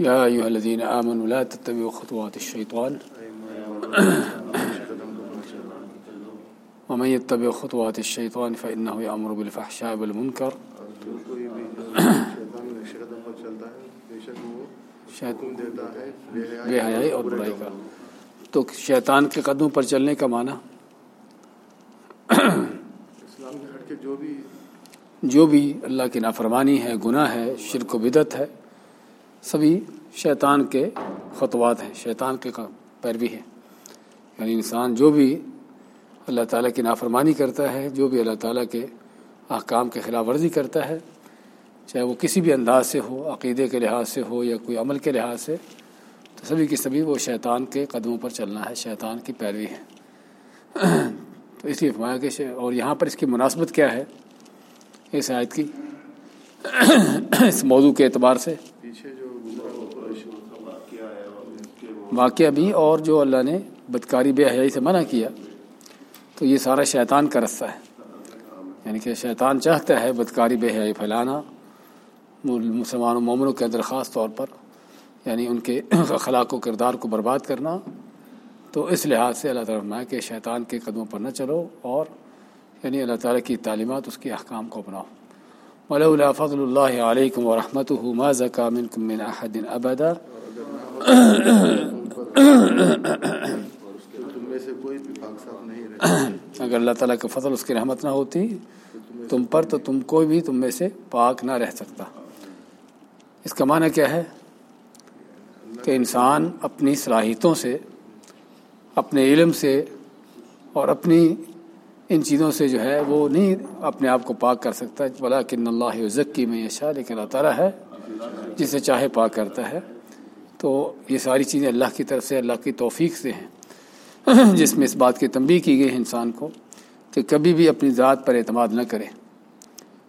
يا أيها الذين آمنوا لا تتبعوا خطوات الشيطان. ومن يتبع خطوات الشيطان فإنه يأمر بالفحشاء والمنكر. بے حیائی اور برائی کا۔ تو شیطان کے قدموں پر چلنے کا معنی؟ اسلام کے ہٹ کے جو بھی جو بھی اللہ کی نافرمانی ہے گناہ ہے شرک و بدت ہے سبھی شیطان کے خطوات ہیں، شیطان کے پیروی ہے۔ یعنی انسان جو بھی اللہ تعالیٰ کی نافرمانی کرتا ہے، جو بھی اللہ تعالیٰ کے احکام کے خلاف ورزی کرتا ہے، چاہے وہ کسی بھی انداز سے ہو، عقیدے کے لحاظ سے ہو یا کوئی عمل کے لحاظ سے، تو سبھی کی سبھی وہ شیطان کے قدموں پر چلنا ہے، شیطان کی پیروی ہے۔ تو اس لیے فرمایا کہ اور یہاں پر اس کی مناسبت کیا ہے؟ اس آیت کی اس موضوع کے اعتبار سے پیچھے جو گزرا وہ قریش واقعہ بھی اور جو اللہ نے بدکاری بے حیائی سے منع کیا، تو یہ سارا شیطان کا رستہ ہے۔ یعنی کہ شیطان چاہتا ہے بدکاری بے حیائی پھیلانا مسلمان و مومنوں کے اندر خاص طور پر یعنی ان کے اخلاق و کردار کو برباد کرنا۔ تو اس لحاظ سے اللہ تعالیٰ کہ شیطان کے قدموں پر نہ چلو اور یعنی اللہ تعالیٰ کی تعلیمات، اس کے احکام کو اپناؤ۔ ولولا فضل اللہ علیکم ورحمتہ ما زکا منکم من احد ابدا تم نہیں اگر اللہ تعالیٰ کا فضل اس کی رحمت نہ ہوتی تم پر، تو تم کوئی بھی تم میں سے پاک نہ رہ سکتا۔ اس کا معنی کیا ہے؟ کہ انسان اپنی صلاحیتوں سے، اپنے علم سے اور اپنی ان چیزوں سے جو ہے وہ نہیں اپنے آپ کو پاک کر سکتا۔ بلا کن اللہ ذکی میں یشا لیکن اللہ تعالیٰ ہے جسے چاہے پاک کرتا ہے۔ تو یہ ساری چیزیں اللہ کی طرف سے اللہ کی توفیق سے ہیں۔ جس میں اس بات کی تنبیہ کی گئی انسان کو کہ کبھی بھی اپنی ذات پر اعتماد نہ کرے۔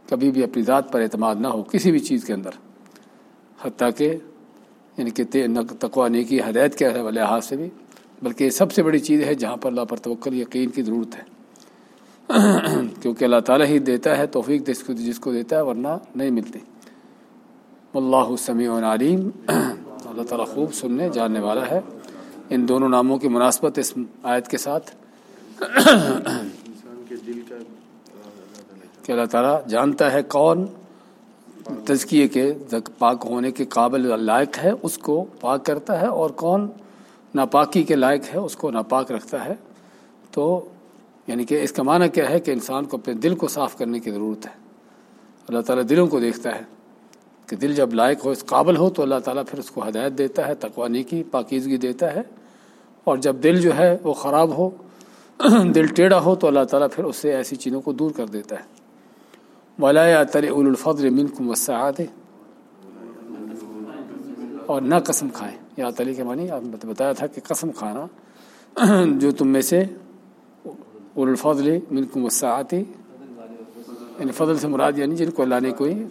کبھی بھی اپنی ذات پر اعتماد نہ ہو کسی بھی چیز کے اندر۔ حتیٰ کہ یعنی کہ تقوا نیکی ہدایت کے لحاظ سے بھی، بلکہ یہ سب سے بڑی چیز ہے جہاں پر اللہ پر توکل، یقین کی ضرورت ہے۔ کیونکہ اللہ تعالیٰ ہی دیتا ہے، توفیق جس کو جس کو دیتا ہے، ورنہ نہیں ملتی۔ اللہ سمیع علیم۔ اللہ تعالیٰ خوب سننے، جاننے والا ہے۔ ان دونوں ناموں کی مناسبت اس آیت کے ساتھ دل کہ اللہ تعالیٰ جانتا ہے کون تزکیے کے پاک ہونے کے قابل لائق ہے، اس کو پاک کرتا ہے، اور کون ناپاکی کے لائق ہے، اس کو ناپاک رکھتا ہے۔ تو یعنی کہ اس کا معنی کیا ہے کہ انسان کو اپنے دل کو صاف کرنے کی ضرورت ہے۔ اللہ تعالیٰ دلوں کو دیکھتا ہے۔ کہ دل جب لائق ہو، اس قابل ہو، تو اللہ تعالیٰ پھر اس کو ہدایت دیتا ہے تقوانی کی پاکیزگی دیتا ہے۔ اور جب دل جو ہے وہ خراب ہو، دل ٹیڑھا ہو، تو اللہ تعالیٰ پھر اس سے ایسی چیزوں کو دور کر دیتا ہے۔ ولا تر الفضل منکم وسعت اور نہ قسم کھائیں۔ یا تلی کے معنی، آپ نے بتایا تھا کہ قسم کھانا جو تم میں سے الفضل منکم وسعت یعنی فضل سے مراد یعنی جن کو اللہ نے کوئی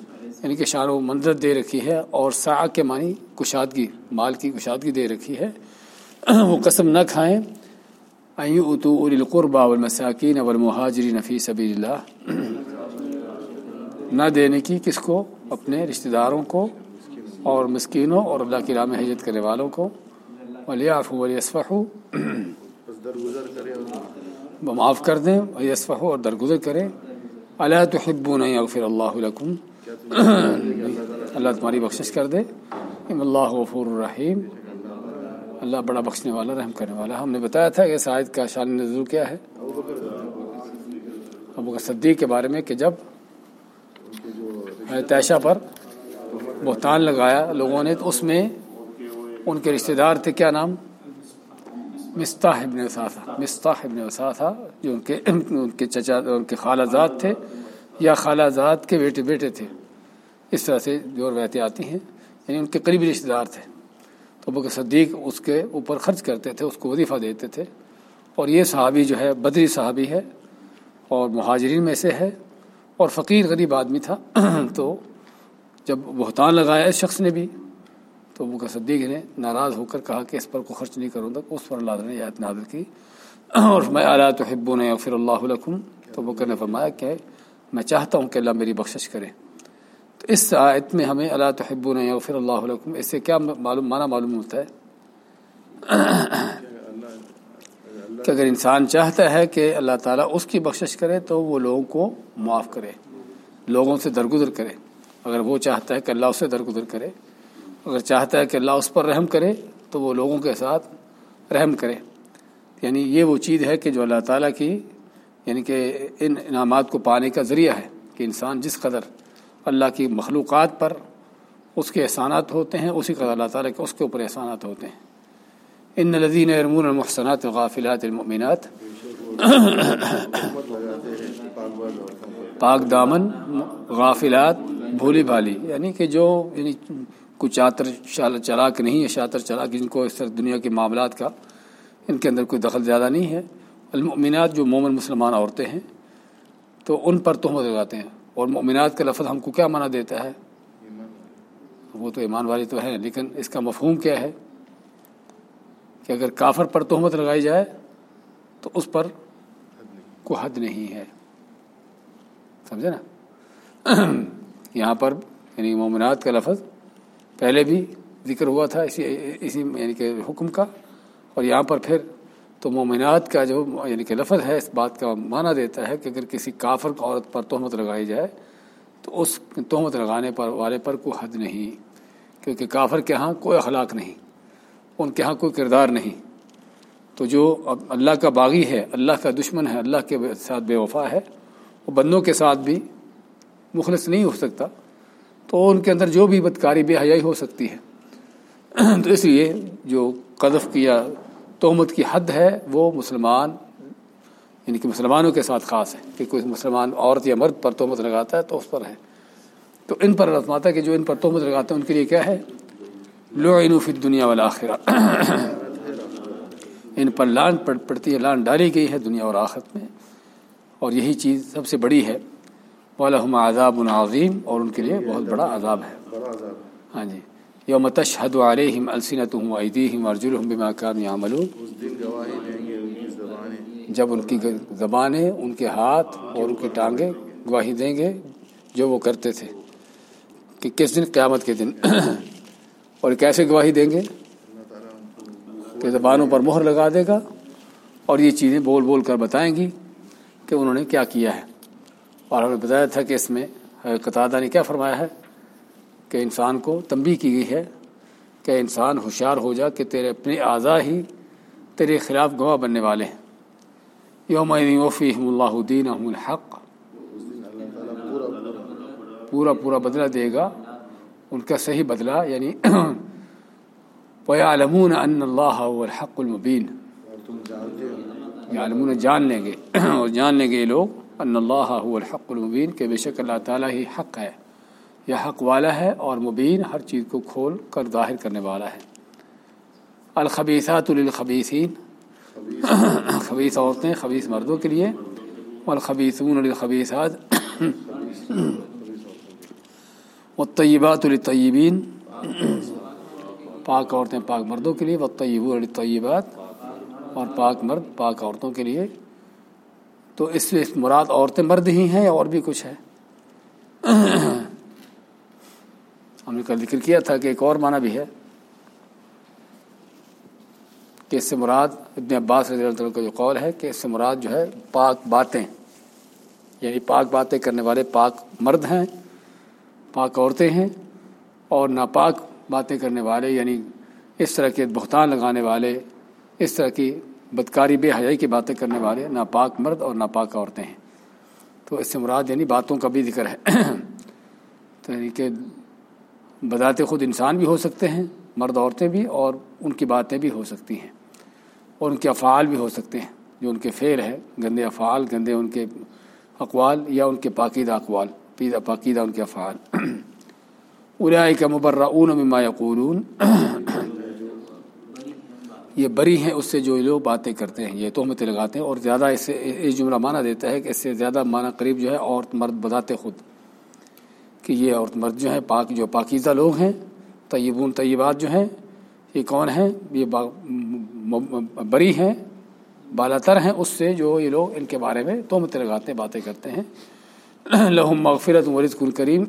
یعنی کہ شان و منظر دے رکھی ہے اور سا کے معنی کشادگی، مال کی کشادگی دے رکھی ہے۔ وہ قسم نہ کھائیں۔ ایو اتو القربا والمساکین والمہاجرین فی سبیل اللہ نہ دینے کی کس کو؟ اپنے رشتہ داروں کو اور مسکینوں اور اللہ کی راہ میں حجت کرنے والوں کو۔ ولیعفو ولیصفحو۔ معاف کر دیں، ولیصفحو اور درگزر کریں۔ اللہ تحبون ان یغفر اللہ لکم۔ اللہ تمہاری بخشش کر دے۔ ام اللہ غفور الرحیم اللہ بڑا بخشنے والا، رحم کرنے والا۔ ہم نے بتایا تھا کہ شاید کا شان نزول کیا ہے۔ ابو صدیق کے بارے میں کہ جب تیشہ پر بہتان لگایا لوگوں نے، تو اس میں ان کے رشتہ دار تھے کیا نام؟ مستاح ابن وساثہ مستاح ابن وساثہ جو ان کے ان کے چچا، ان کے خالہ زاد تھے یا خالہ زاد کے بیٹے بیٹے تھے۔ اس طرح سے جو روایتیں آتی ہیں یعنی ان کے قریبی رشتہ دار تھے۔ تو بک صدیق اس کے اوپر خرچ کرتے تھے، اس کو وظیفہ دیتے تھے۔ اور یہ صحابی جو ہے، بدری صحابی ہے اور مہاجرین میں سے ہے۔ اور فقیر غریب آدمی تھا۔ تو جب بہتان لگایا اس شخص نے بھی، تو بک صدیق نے ناراض ہو کر کہا کہ اس پر کو خرچ نہیں کروں گا۔ اس پر اللہ نے یاد نازل کی۔ اور میں اعلیٰ تو حب نے پھر اللہ علیکم تو بکر نے فرمایا کہ میں چاہتا ہوں کہ اللہ میری بخشش کرے۔ تو اس آیت میں ہمیں اللہ تحب یا پھر اللہ علیکم اس سے کیا معلوم معنی معلوم ہوتا ہے؟ کہ اگر انسان چاہتا ہے کہ اللہ تعالیٰ اس کی بخشش کرے تو وہ لوگوں کو معاف کرے، لوگوں سے درگزر کرے۔ اگر وہ چاہتا ہے کہ اللہ اس سے درگزر کرے، اگر چاہتا ہے کہ اللہ اس پر رحم کرے تو وہ لوگوں کے ساتھ رحم کرے۔ یعنی یہ وہ چیز ہے کہ جو اللہ تعالیٰ کی یعنی کہ ان انعامات کو پانے کا ذریعہ ہے کہ انسان جس قدر اللہ کی مخلوقات پر اس کے احسانات ہوتے ہیں، اسی قدر اللہ تعالیٰ کے اس کے اوپر احسانات ہوتے ہیں۔ ان لذین ارمون المحسنات غافلات المؤمنات۔ پاک دامن، غافلات، بھولی بھالی یعنی کہ جو یعنی کچھ چاتر چلاک نہیں ہے شاطر چلاک جن کو اس طرح دنیا کے معاملات کا ان کے اندر کوئی دخل زیادہ نہیں ہے۔ المؤمنات جو مومن مسلمان عورتیں ہیں، تو ان پر تہمت لگاتے ہیں۔ اور مؤمنات کا لفظ ہم کو کیا معنی دیتا ہے؟ وہ تو ایمان والی تو ہے لیکن اس کا مفہوم کیا ہے؟ کہ اگر کافر پر تہمت لگائی جائے تو اس پر کوئی حد نہیں ہے۔ سمجھے نا؟ یہاں پر یعنی مومنات کا لفظ پہلے بھی ذکر ہوا تھا اسی اسی یعنی کہ حکم کا، اور یہاں پر پھر تو مومنات کا جو یعنی کہ لفظ ہے، اس بات کا معنی دیتا ہے کہ اگر کسی کافر عورت پر تہمت لگائی جائے، تو اس تہمت لگانے پر والے پر کوئی حد نہیں، کیونکہ کافر کے ہاں کوئی اخلاق نہیں، ان کے ہاں کوئی کردار نہیں۔ تو جو اللہ کا باغی ہے، اللہ کا دشمن ہے، اللہ کے ساتھ بے وفا ہے، وہ بندوں کے ساتھ بھی مخلص نہیں ہو سکتا، تو ان کے اندر جو بھی بدکاری، بے حیائی ہو سکتی ہے۔ تو اس لیے جو قذف کیا تہمت کی حد ہے، وہ مسلمان یعنی کہ مسلمانوں کے ساتھ خاص ہے، کہ کوئی مسلمان عورت یا مرد پر تہمت لگاتا ہے تو اس پر ہے۔ تو ان پر رسماتا ہے کہ جو ان پر تہمت لگاتے ہیں، ان کے لیے کیا ہے؟ لو فی دنیا والا ان پر لان پڑتی ہے لان ڈالی گئی ہے دنیا اور آخرت میں۔ اور یہی چیز سب سے بڑی ہے۔ والم عذاب العظیم اور ان کے لیے بہت بڑا عذاب ہے۔ ہاں جی۔ یوم تشہد علیہم السنتہم ایدیہم ارجلہم بما كانوا يعملون جب ان کی زبانیں ان کے ہاتھ اور ان کی ٹانگیں گواہی دیں گے جو وہ کرتے تھے۔ کہ کس دن؟ قیامت کے دن۔ اور کیسے گواہی دیں گے؟ کہ زبانوں پر مہر لگا دے گا اور یہ چیزیں بول بول کر بتائیں گی کہ انہوں نے کیا کیا ہے۔ اور ہمیں بتایا تھا کہ اس میں قطادہ نے کیا فرمایا ہے؟ کہ انسان کو تنبی کی گئی ہے کہ انسان ہوشیار ہو جا کہ تیرے اپنے اعضاء ہی تیرے خلاف گواہ بننے والے ہیں۔ یوم وفیم اللہ الدین الحق۔ پورا پورا بدلہ دے گا۔ ان کا صحیح بدلہ یعنی وَيَعْلَمُونَ أَنَّ اللَّهَ هُوَ الْحَقُّ الْمُبِينَ۔ یعلمون جان لیں گے۔ اور جان لیں گے یہ لوگ ان اللہ هو الحق المبین کہ بے شک اللہ تعالیٰ ہی حق ہے۔ یہ حق والا ہے اور مبین ہر چیز کو کھول کر ظاہر کرنے والا ہے۔ الخبیثات للخبیثین۔ خبیث عورتیں، خبیث مردوں کے لیے۔ والخبیثون للخبیثات۔ والطیبات للطیبین۔ پاک عورتیں پاک مردوں کے لیے۔ والطیبون للطیبات۔ اور پاک مرد پاک عورتوں کے لیے۔ تو اس سے مراد عورتیں مرد ہی ہیں یا اور بھی کچھ ہے؟ ہم نے ذکر کیا تھا کہ ایک اور معنی بھی ہے کہ اس سے مراد ابن عباس رضی اللہ عنہ کا جو قول ہے کہ اس سے مراد جو ہے پاک باتیں یعنی پاک باتیں کرنے والے پاک مرد ہیں، پاک عورتیں ہیں اور ناپاک باتیں کرنے والے یعنی اس طرح کے بہتان لگانے والے، اس طرح کی بدکاری، بے حیائی کی باتیں کرنے والے ناپاک مرد اور ناپاک عورتیں ہیں۔ تو اس سے مراد یعنی باتوں کا بھی ذکر ہے۔ تو یعنی کہ بذات خود انسان بھی ہو سکتے ہیں، مرد عورتیں بھی اور ان کی باتیں بھی ہو سکتی ہیں، اور ان کے افعال بھی ہو سکتے ہیں، جو ان کے فعل ہے گندے افعال، گندے ان کے اقوال یا ان کے پاکیدہ اقوال، پاکیدہ ان کے افعال۔ ارائے کا مبرہ اون مما یقولون۔ یہ بری ہیں اس سے جو لوگ باتیں کرتے ہیں، یہ تہمتیں لگاتے ہیں اور زیادہ اس سے یہ جملہ مانا دیتا ہے کہ اس سے زیادہ معنی قریب جو ہے عورت، مرد بتاتے خود۔ کہ یہ عورت مرد جو ہے پاک جو پاکیزہ لوگ ہیں، طیبون، طیبات جو ہیں، یہ کون ہیں؟ یہ بری ہیں بالا تر ہیں اس سے جو یہ لوگ ان کے بارے میں تہمتیں لگاتے ہیں باتیں کرتے ہیں۔ لہم مغفرت ورز کن کریم۔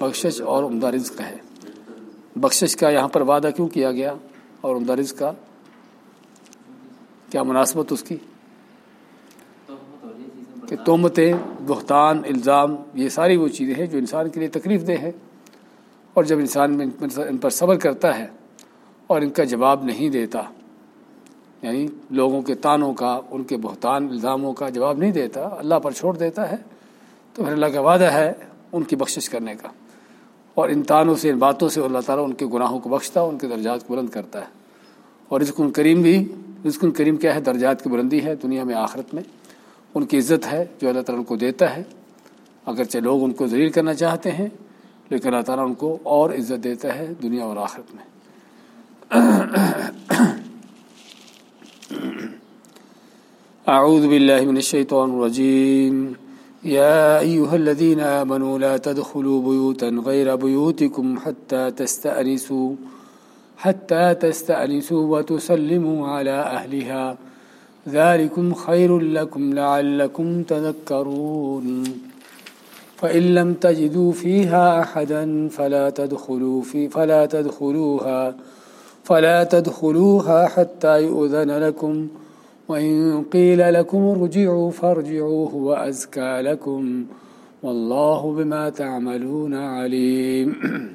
بخشش اور عمدہ رزق ہے۔ بخشش کا یہاں پر وعدہ کیوں کیا گیا اور عمدہ رزق کا؟ کیا مناسبت اس کی؟ کہ تومتیں، بہتان، الزام، یہ ساری وہ چیزیں ہیں جو انسان کے لیے تکلیف دہ ہے اور جب انسان ان پر صبر کرتا ہے اور ان کا جواب نہیں دیتا یعنی لوگوں کے تانوں کا، ان کے بہتان، الزاموں کا جواب نہیں دیتا، اللہ پر چھوڑ دیتا ہے، تو پھر اللہ کا وعدہ ہے ان کی بخشش کرنے کا۔ اور ان تانوں سے، ان باتوں سے اللہ تعالیٰ ان کے گناہوں کو بخشتا، ان کے درجات کو بلند کرتا ہے۔ اور رزق کریم بھی، رزق کریم کیا ہے؟ درجات کی بلندی ہے دنیا میں، آخرت میں۔ ان کی عزت ہے جو اللہ تعالیٰ ان کو دیتا ہے۔ اگرچہ لوگ ان کو ذلیل کرنا چاہتے ہیں، لیکن اللہ تعالیٰ ان کو اور عزت دیتا ہے دنیا اور آخرت میں۔ اعوذ باللہ من الشیطان الرجیم۔ يا أيها الذين آمنوا لا تدخلوا بيوتا غير بيوتكم حتى تستأنسوا حتى تستأنسوا وتسلموا على أهلها ذلكم خير لكم لعلكم تذكرون فإن لم تجدوا فيها أحدا فلا تدخلوا في فلا تدخلوها فلا تدخلوها حتى يؤذن لكم وإن قيل لكم ارجعوا فارجعوا هو أزكى لكم والله بما تعملون عليم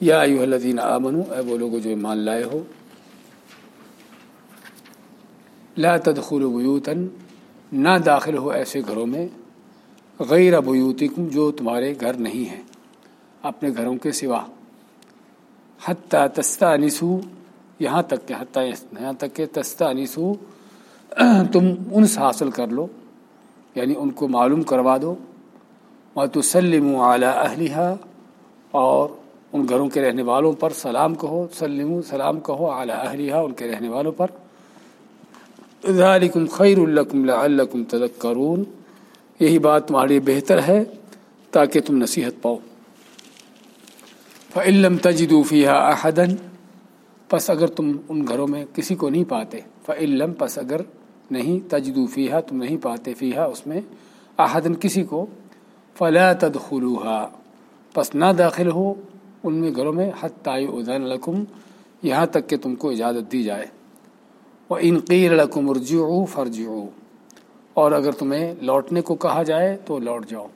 یا ایوہ الذین آمنوا اے وہ لوگوں جو ایمان لائے ہو، لا تدخلوا بیوتا نہ داخل ہو ایسے گھروں میں غیر بیوتکم جو تمہارے گھر نہیں ہیں، اپنے گھروں کے سوا۔ حتی تستانسو، یہاں تک کہ حتیٰ، یہاں تک کہ تستا انیسو تم ان سے حاصل کر لو یعنی ان کو معلوم کروا دو۔ اور تسلم اعلیٰ اہلیہ اور ان گھروں کے رہنے والوں پر سلام کہو سلم سلام کہو اعلیٰ اہلیہ ان کے رہنے والوں پر۔ ذالکم خیر الکم لعلکم تذکرون۔ یہی بات تمہاری بہتر ہے تاکہ تم نصیحت پاؤ۔ فعلم تجدو احدن پس اگر تم ان گھروں میں کسی کو نہیں پاتے۔ فعلم پس اگر نہیں تجدو فیحا تم نہیں پاتے فیحا اس میں احدن کسی کو، فلا تدخلوہا پس نہ داخل ہو ان میں گھروں میں حتائی ادن لکم، یہاں تک کہ تم کو اجازت دی جائے۔ وہ انقیر لکم ارجعو فرجعو اور اگر تمہیں لوٹنے کو کہا جائے تو لوٹ جاؤ۔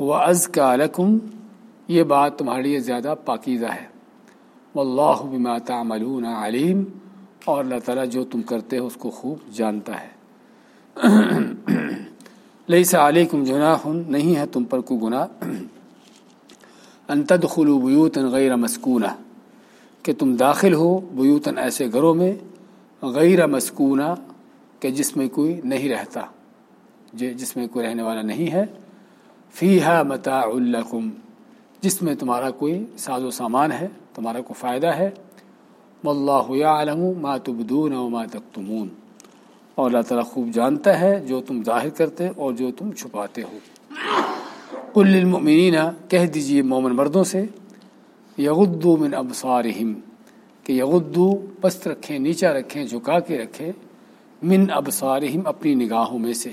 ہوا از کا لکم، یہ بات تمہارے لیے زیادہ پاکیزہ ہے۔ واللہ بما تعملون علیم اور اللہ تعالیٰ جو تم کرتے ہو اس کو خوب جانتا ہے۔ لیس علیکم جناح، نہیں ہے تم پر کو گناہ۔ ان تدخلوا بیوتا غیر مسکونہ، کہ تم داخل ہو بیوتن ایسے گھروں میں غیر مسکونہ، کہ جس میں کوئی نہیں رہتا جس میں کوئی رہنے والا نہیں ہے۔ فیہا متاع لکم، جس میں تمہارا کوئی ساز و سامان ہے، تمہارا کو فائدہ ہے۔ واللہ یعلم ما تبدون و ما تکتمون۔ اور اللہ تعالیٰ خوب جانتا ہے جو تم ظاہر کرتے اور جو تم چھپاتے ہو۔ قل کہہ دیجیے مومن مردوں سے یغدو من ابصارہم، کہ یغدو پست رکھیں، نیچا رکھیں، جھکا کے رکھیں، من ابصارہم، اپنی نگاہوں میں سے۔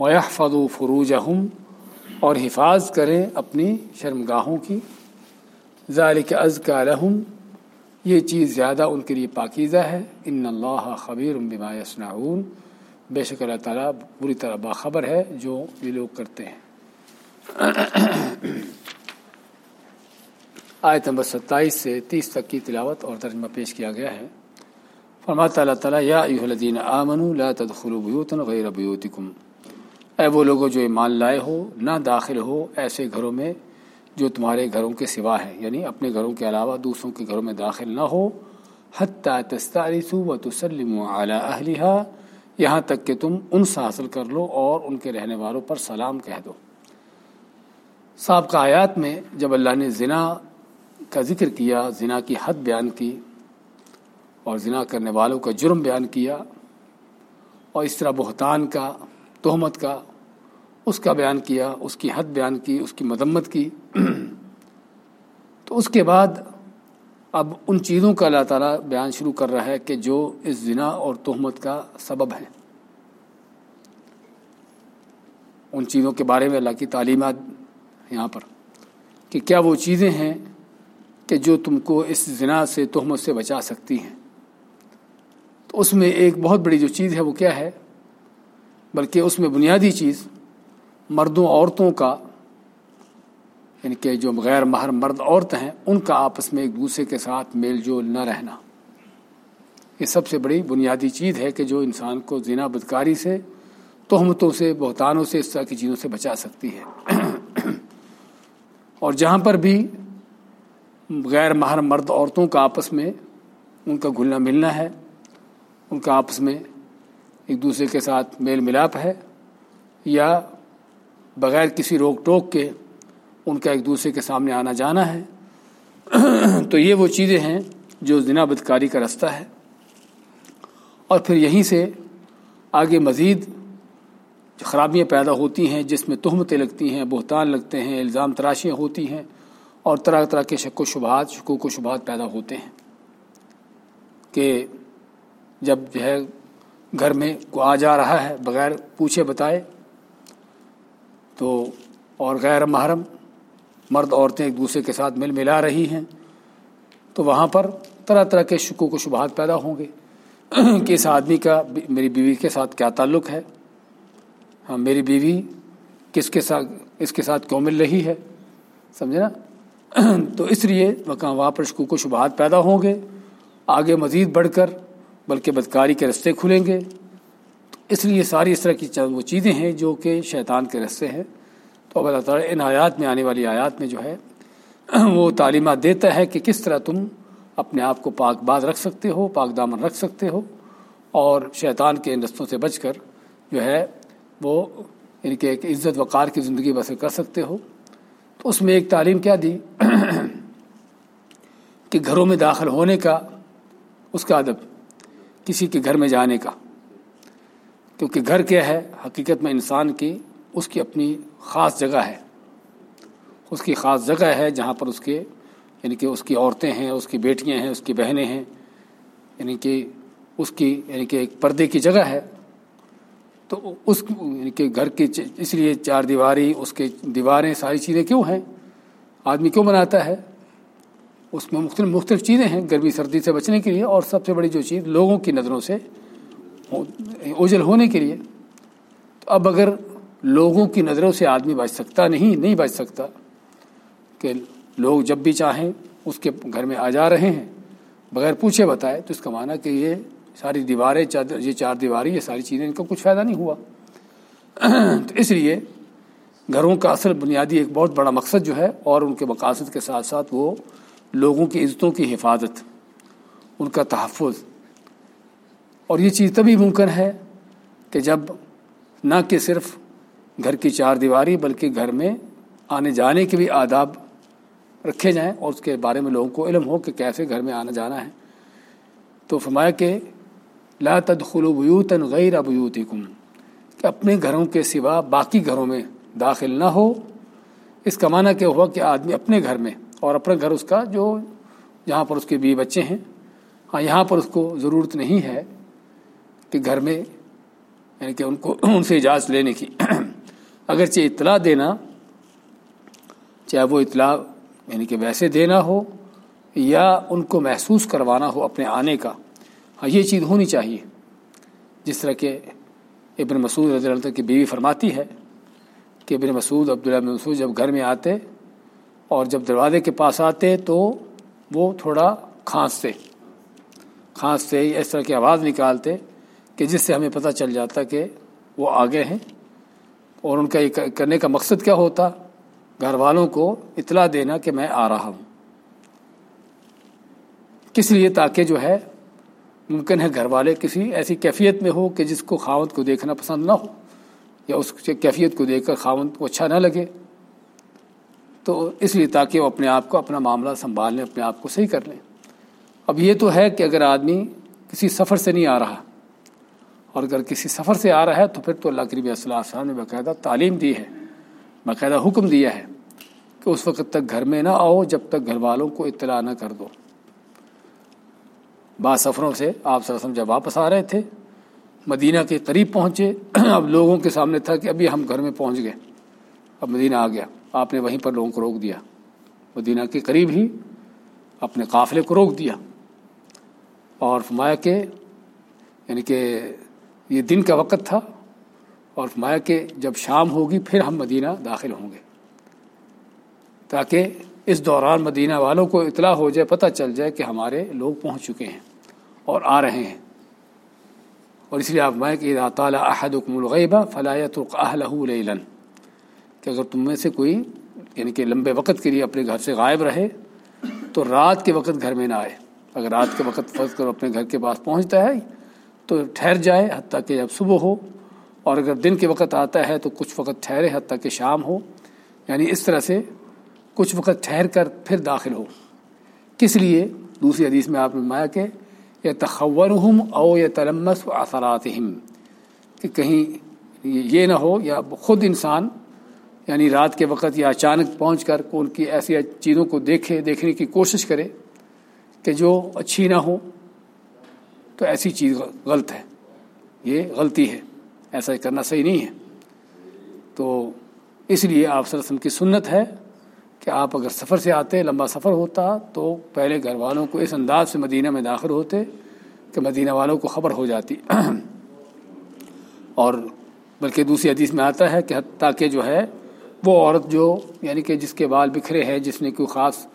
ویحفظوا فروجہم اور حفاظ کریں اپنی شرمگاہوں کی۔ ذالک از کا لہم یہ چیز زیادہ ان کے لیے پاکیزہ ہے۔ ان اللہ خبیر بما یصنعون بے شک اللہ تعالیٰ پوری طرح باخبر ہے جو یہ لوگ کرتے ہیں۔ آیت نمبر ستائیس سے تیس تک کی تلاوت اور ترجمہ پیش کیا گیا ہے۔ فرماتا اللہ تعالیٰ، یا ایہا الذین آمنوا لا تدخلوا بیوتا غیر بیوتکم۔ اے وہ لوگوں جو ایمان لائے ہو، نہ داخل ہو ایسے گھروں میں جو تمہارے گھروں کے سوا ہے یعنی اپنے گھروں کے علاوہ دوسروں کے گھروں میں داخل نہ ہو۔ حتیٰ تستعرسو و تسلم اعلیٰ اہلیہ یہاں تک کہ تم ان سے حاصل کر لو اور ان کے رہنے والوں پر سلام کہہ دو۔ سابقہ آیات میں جب اللہ نے زنا کا ذکر کیا، زنا کی حد بیان کی اور زنا کرنے والوں کا جرم بیان کیا اور اس طرح بہتان کا، تہمت کا اس کا بیان کیا، اس کی حد بیان کی، اس کی مذمت کی، تو اس کے بعد اب ان چیزوں کا اللہ تعالیٰ بیان شروع کر رہا ہے کہ جو اس زنا اور تہمت کا سبب ہے ان چیزوں کے بارے میں اللہ کی تعلیمات یہاں پر کہ کیا وہ چیزیں ہیں کہ جو تم کو اس زنا سے، تہمت سے بچا سکتی ہیں؟ تو اس میں ایک بہت بڑی جو چیز ہے وہ کیا ہے؟ بلکہ اس میں بنیادی چیز مردوں عورتوں کا یعنی کہ جو غیر مہر مرد عورت ہیں، ان کا آپس میں ایک دوسرے کے ساتھ میل جول نہ رہنا۔ یہ سب سے بڑی بنیادی چیز ہے کہ جو انسان کو زنا بدکاری سے، تہمتوں سے، بہتانوں سے، اس طرح کی چیزوں سے بچا سکتی ہے۔ اور جہاں پر بھی غیر مہر مرد عورتوں کا آپس میں ان کا گھلنا ملنا ہے، ان کا آپس میں ایک دوسرے کے ساتھ میل ملاپ ہے یا بغیر کسی روک ٹوک کے ان کا ایک دوسرے کے سامنے آنا جانا ہے، تو یہ وہ چیزیں ہیں جو زنا بدکاری کا رستہ ہے۔ اور پھر یہیں سے آگے مزید خرابیاں پیدا ہوتی ہیں، جس میں تہمتیں لگتی ہیں، بہتان لگتے ہیں، الزام تراشیاں ہوتی ہیں اور طرح طرح کے شک و شبہات، شکوک و شبہات پیدا ہوتے ہیں کہ جب جو ہے گھر میں کو آ جا رہا ہے بغیر پوچھے بتائے تو اور غیر محرم مرد عورتیں ایک دوسرے کے ساتھ مل ملا رہی ہیں تو وہاں پر طرح طرح کے شکوک و شبہات پیدا ہوں گے کہ اس آدمی کا، میری بیوی کے ساتھ کیا تعلق ہے؟ میری بیوی کس کے ساتھ اس کے ساتھ کیوں مل رہی ہے؟ سمجھے نا؟ تو اس لیے وہاں پر شکوک و شبہات پیدا ہوں گے۔ آگے مزید بڑھ کر، بلکہ بدکاری کے رستے کھلیں گے۔ اس لیے ساری اس طرح کی وہ چیزیں ہیں جو کہ شیطان کے رستے ہیں۔ تو اب اللہ تعالیٰ ان آیات میں، آنے والی آیات میں جو ہے، وہ تعلیمات دیتا ہے کہ کس طرح تم اپنے آپ کو پاک باز رکھ سکتے ہو، پاک دامن رکھ سکتے ہو۔ اور شیطان کے ان رستوں سے بچ کر جو ہے وہ یعنی ان کے ایک عزت وقار کی زندگی بسر کر سکتے ہو۔ تو اس میں ایک تعلیم کیا دی کہ گھروں میں داخل ہونے کا اس کا ادب، کسی کے گھر میں جانے کا۔ کیونکہ گھر کیا ہے، حقیقت میں انسان کی اس کی اپنی خاص جگہ ہے۔ اس کی خاص جگہ ہے جہاں پر اس کے یعنی کہ اس کی عورتیں ہیں، اس کی بیٹیاں ہیں، اس کی بہنیں ہیں۔ یعنی کہ اس کی یعنی کہ ایک پردے کی جگہ ہے۔ تو اس یعنی کہ گھر کی اس لیے چار دیواری، اس کے دیواریں ساری چیزیں کیوں ہیں؟ آدمی کیوں بناتا ہے؟ اس میں مختلف مختلف چیزیں ہیں گرمی، سردی سے بچنے کے لیے اور سب سے بڑی جو چیز لوگوں کی نظروں سے اوجل ہونے کے لیے۔ تو اب اگر لوگوں کی نظروں سے آدمی بچ سکتا نہیں نہیں بچ سکتا، کہ لوگ جب بھی چاہیں اس کے گھر میں آ جا رہے ہیں، بغیر پوچھے بتائے، تو اس کا معنی کہ یہ ساری دیواریں یہ چار دیواری یہ ساری چیزیں، ان کا کچھ فائدہ نہیں ہوا۔ تو اس لیے گھروں کا اصل بنیادی ایک بہت بڑا مقصد جو ہے، اور ان کے مقاصد کے ساتھ ساتھ وہ لوگوں کی عزتوں کی حفاظت، ان کا تحفظ۔ اور یہ چیز تبھی ممکن ہے کہ جب نہ کہ صرف گھر کی چار دیواری، بلکہ گھر میں آنے جانے کے بھی آداب رکھے جائیں، اور اس کے بارے میں لوگوں کو علم ہو کہ کیسے گھر میں آنا جانا ہے۔ تو فرمایا کہ لا تدخلوا بیوتا غیر بیوتکم، کہ اپنے گھروں کے سوا باقی گھروں میں داخل نہ ہو۔ اس کا معنی کیا ہوا کہ آدمی اپنے گھر میں اور اپنا گھر اس کا جو جہاں پر اس کے بیوی بچے ہیں ہاں یہاں پر اس کو ضرورت نہیں ہے کہ گھر میں یعنی کہ ان کو ان سے اجازت لینے کی۔ اگرچہ اطلاع دینا، چاہے وہ اطلاع یعنی کہ ویسے دینا ہو یا ان کو محسوس کروانا ہو اپنے آنے کا ہاں، یہ چیز ہونی چاہیے۔ جس طرح کہ ابن مسعود رضی اللہ کی بیوی فرماتی ہے کہ ابن مسعود، عبداللہ بن مسعود جب گھر میں آتے اور جب دروازے کے پاس آتے تو وہ تھوڑا کھانستے۔ کھانستے، اس طرح کی آواز نکالتے کہ جس سے ہمیں پتہ چل جاتا کہ وہ آگے ہیں۔ اور ان کا یہ کرنے کا مقصد کیا ہوتا؟ گھر والوں کو اطلاع دینا کہ میں آ رہا ہوں۔ کس لیے؟ تاکہ جو ہے ممکن ہے گھر والے کسی ایسی کیفیت میں ہو کہ جس کو خاوند کو دیکھنا پسند نہ ہو، یا اس کیفیت کو دیکھ کر خاوند کو اچھا نہ لگے۔ تو اس لیے تاکہ وہ اپنے آپ کو اپنا معاملہ سنبھال لیں، اپنے آپ کو صحیح کر لیں۔ اب یہ تو ہے کہ اگر آدمی کسی سفر سے نہیں آ رہا اور اگر کسی سفر سے آ رہا ہے تو پھر تو اللہ کریم صلی اللہ علیہ وسلم نے باقاعدہ تعلیم دی ہے، باقاعدہ حکم دیا ہے کہ اس وقت تک گھر میں نہ آؤ جب تک گھر والوں کو اطلاع نہ کر دو۔ بعض سفروں سے آپ وسلم جب واپس آ رہے تھے، مدینہ کے قریب پہنچے، اب لوگوں کے سامنے تھا کہ ابھی ہم گھر میں پہنچ گئے۔ اب مدینہ آ گیا۔ آپ نے وہیں پر لوگوں کو روک دیا۔ مدینہ کے قریب ہی اپنے قافلے کو روک دیا۔ اور فرمایا کہ یعنی کہ یہ دن کا وقت تھا، اور فرمایا کہ جب شام ہوگی پھر ہم مدینہ داخل ہوں گے۔ تاکہ اس دوران مدینہ والوں کو اطلاع ہو جائے، پتہ چل جائے کہ ہمارے لوگ پہنچ چکے ہیں اور آ رہے ہیں۔ اور اس لیے آپ مائیں کہ تعالیٰ احد اکم الغیبہ فلاحت القلن کہ اگر تم میں سے کوئی یعنی کہ لمبے وقت کے لیے اپنے گھر سے غائب رہے، تو رات کے وقت گھر میں نہ آئے۔ اگر رات کے وقت فرض کر اپنے گھر کے پاس پہنچتا ہے، تو ٹھہر جائے حتیٰ کہ جب صبح ہو، اور اگر دن کے وقت آتا ہے، تو کچھ وقت ٹھہرے حتیٰ کہ شام ہو۔ یعنی اس طرح سے کچھ وقت ٹھہر کر پھر داخل ہو۔ کس لیے؟ دوسری حدیث میں آپ نے مایا کہ یا تخور ہم او یا تلمس و اثرات کہ کہیں یہ نہ ہو یا خود انسان یعنی رات کے وقت یا اچانک پہنچ کر ان کی ایسی چیزوں کو دیکھے، دیکھنے کی کوشش کرے کہ جو اچھی نہ ہو، تو ایسی چیز غلط ہے۔ یہ غلطی ہے، ایسا کرنا صحیح نہیں ہے۔ تو اس لیے آپ وسلم کی سنت ہے۔ کہ آپ اگر سفر سے آتے، لمبا سفر ہوتا، تو پہلے گھر والوں کو اس انداز سے مدینہ میں داخل ہوتے کہ مدینہ والوں کو خبر ہو جاتی۔ اور بلکہ دوسری حدیث میں آتا ہے کہ تاکہ جو ہے، وہ عورت جو یعنی کہ جس کے بال بکھرے ہیں، جس نے کوئی خاص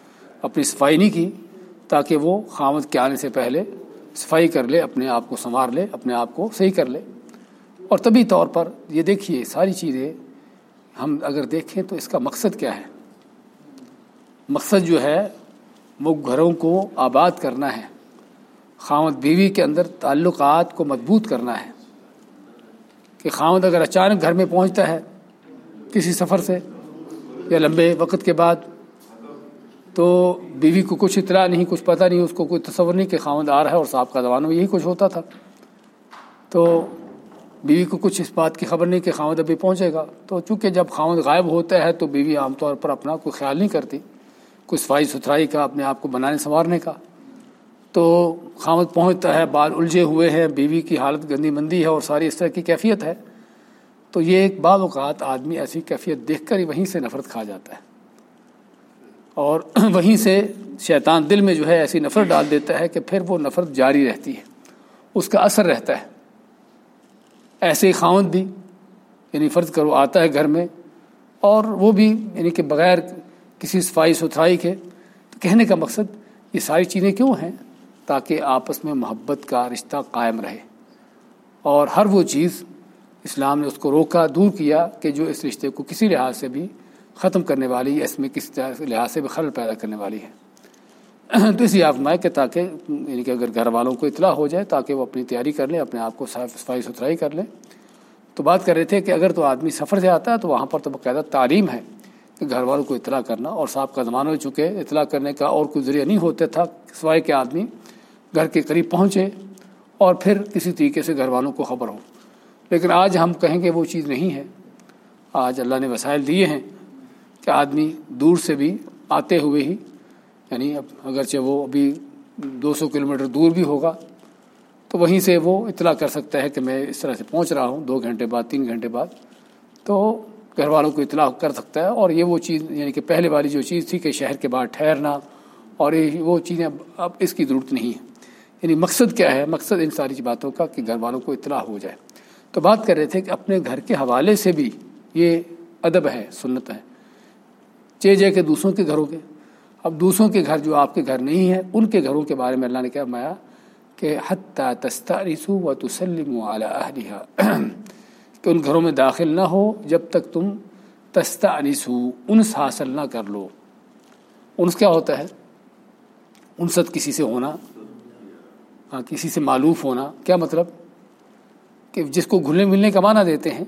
اپنی صفائی نہیں کی، تاکہ وہ خامد کے آنے سے پہلے صفائی کر لے، اپنے آپ کو سنوار لے، اپنے آپ کو صحیح کر لے۔ اور طبی طور پر یہ دیکھیے ساری چیزیں، ہم اگر دیکھیں تو اس کا مقصد کیا ہے؟ مقصد جو ہے وہ گھروں کو آباد کرنا ہے۔ خامد بیوی کے اندر تعلقات کو مضبوط کرنا ہے۔ کہ خامد اگر اچانک گھر میں پہنچتا ہے کسی سفر سے یا لمبے وقت کے بعد تو بیوی کو کچھ اطلاع نہیں، کچھ پتہ نہیں، اس کو کوئی تصور نہیں کہ خامد آ رہا ہے اور صاحب کا زبان میں یہی کچھ ہوتا تھا۔ تو بیوی کو کچھ اس بات کی خبر نہیں کہ خامد ابھی پہنچے گا۔ تو چونکہ جب خامد غائب ہوتا ہے تو بیوی عام طور پر اپنا کوئی خیال نہیں کرتی۔ کوئی صفائی ستھرائی کا، اپنے آپ کو بنانے، سنوارنے کا۔ تو خامد پہنچتا ہے، بال الجھے ہوئے ہیں، بیوی کی حالت گندی مندی ہے اور ساری اس طرح کی کیفیت ہے۔ تو یہ ایک بعض اوقات آدمی ایسی کیفیت دیکھ کر ہی وہیں سے نفرت کھا جاتا ہے۔ اور وہیں سے شیطان دل میں جو ہے ایسی نفرت ڈال دیتا ہے کہ پھر وہ نفرت جاری رہتی ہے۔ اس کا اثر رہتا ہے۔ ایسے ہی بھی یعنی فرض کرو، آتا ہے گھر میں اور وہ بھی یعنی کہ بغیر کسی صفائی ستھرائی کے، تو کہنے کا مقصد یہ ساری چیزیں کیوں ہیں؟ تاکہ آپس میں محبت کا رشتہ قائم رہے۔ اور ہر وہ چیز اسلام نے اس کو روکا، دور کیا کہ جو اس رشتے کو کسی لحاظ سے بھی ختم کرنے والی ہے اس میں کسی لحاظ سے بھی خلل پیدا کرنے والی ہے۔ تو اسی آفمائے کہ تاکہ یعنی کہ اگر گھر والوں کو اطلاع ہو جائے، تاکہ وہ اپنی تیاری کر لیں، اپنے آپ کو صاف، صفائی ستھرائی کر لیں۔ تو بات کر رہے تھے کہ اگر تو آدمی سفر سے آتا ہے، تو وہاں پر تو باقاعدہ تعلیم ہے۔ گھر والوں کو اطلاع کرنا اور صاحب کا زمانہ ہو چکے، اطلاع کرنے کا اور کوئی ذریعہ نہیں ہوتا تھا، سوائے کہ آدمی گھر کے قریب پہنچے اور پھر کسی طریقے سے گھر والوں کو خبر ہو۔ لیکن آج ہم کہیں کہ وہ چیز نہیں ہے۔ آج اللہ نے وسائل دیے ہیں کہ آدمی دور سے بھی آتے ہوئے ہی یعنی اب اگرچہ وہ ابھی دو سو کلو میٹر دور بھی ہوگا، تو وہیں سے وہ اطلاع کر سکتا ہے کہ میں اس طرح سے پہنچ رہا ہوں، دو گھنٹے بعد، تین گھنٹے بعد۔ تو گھر والوں کو اطلاع کر سکتا ہے اور یہ وہ چیز یعنی کہ پہلے والی جو چیز تھی کہ شہر کے باہر ٹھہرنا اور یہ وہ چیزیں اب اس کی ضرورت نہیں ہے۔ یعنی مقصد کیا ہے؟ مقصد ان ساری باتوں کا کہ گھر والوں کو اطلاع ہو جائے۔ تو بات کر رہے تھے کہ اپنے گھر کے حوالے سے بھی یہ ادب ہے، سنت ہے۔ چے جے کے دوسروں کے گھروں کے۔ اب دوسروں کے گھر جو آپ کے گھر نہیں ہیں، ان کے گھروں کے بارے میں اللہ نے کیا مایا کہ حتیٰ تستارسو و تسلم اعلیٰ کہ ان گھروں میں داخل نہ ہو جب تک تم تستانس ہو انس حاصل نہ کر لو۔ انس کیا ہوتا ہے؟ انست کسی سے ہونا ہاں کسی سے معلوف ہونا، کیا مطلب؟ کہ جس کو گھلنے ملنے کا معنی دیتے ہیں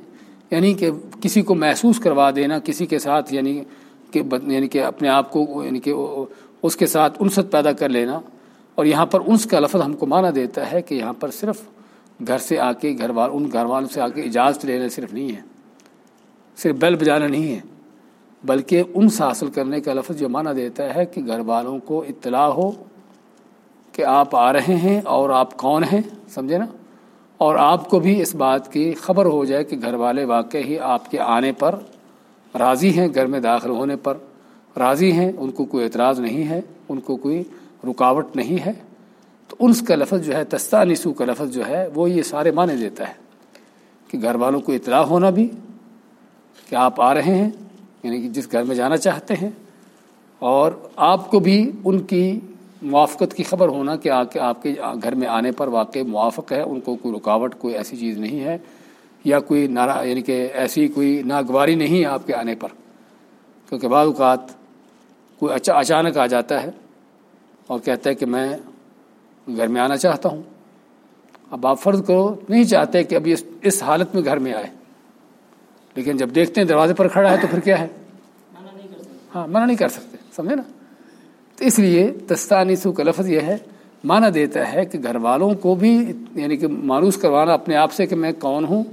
یعنی کہ کسی کو محسوس کروا دینا، کسی کے ساتھ یعنی کہ یعنی کہ اپنے آپ کو یعنی کہ اس کے ساتھ انست پیدا کر لینا۔ اور یہاں پر انس کا لفظ ہم کو مانا دیتا ہے کہ یہاں پر صرف گھر سے آ کے گھر وال، ان گھر والوں سے آ کے اجازت لینا صرف نہیں ہے۔ صرف بیل بجانا نہیں ہے، بلکہ انس حاصل کرنے کا لفظ جو مانا دیتا ہے کہ گھر والوں کو اطلاع ہو کہ آپ آ رہے ہیں اور آپ کون ہیں، سمجھے نا؟ اور آپ کو بھی اس بات کی خبر ہو جائے کہ گھر والے واقع ہی آپ کے آنے پر راضی ہیں، گھر میں داخل ہونے پر راضی ہیں، ان کو کوئی اعتراض نہیں ہے، ان کو کوئی رکاوٹ نہیں ہے۔ انس کا لفظ جو ہے تستہ نسو کا لفظ جو ہے، وہ یہ سارے معنی دیتا ہے کہ گھر والوں کو اطلاع ہونا بھی، کہ آپ آ رہے ہیں یعنی کہ جس گھر میں جانا چاہتے ہیں، اور آپ کو بھی ان کی موافقت کی خبر ہونا کہ آ کے آپ کے گھر میں آنے پر واقع موافق ہے، ان کو کوئی رکاوٹ، کوئی ایسی چیز نہیں ہے، یا کوئی نارا یعنی کہ ایسی کوئی ناگواری نہیں ہے آپ کے آنے پر۔ کیونکہ بعض اوقات کوئی اچانک آ جاتا ہے اور کہتا ہے کہ میں گھر میں آنا چاہتا ہوں۔ اب آپ فرض کرو نہیں چاہتے کہ ابھی اس حالت میں گھر میں آئے۔ لیکن جب دیکھتے ہیں دروازے پر کھڑا ہے تو پھر کیا ہے؟ ہاں منع نہیں کر سکتے سمجھے نا؟ تو اس لیے تستانیسو کا لفظ یہ ہے مانا دیتا ہے کہ گھر والوں کو بھی یعنی کہ مانوس کروانا اپنے آپ سے کہ میں کون ہوں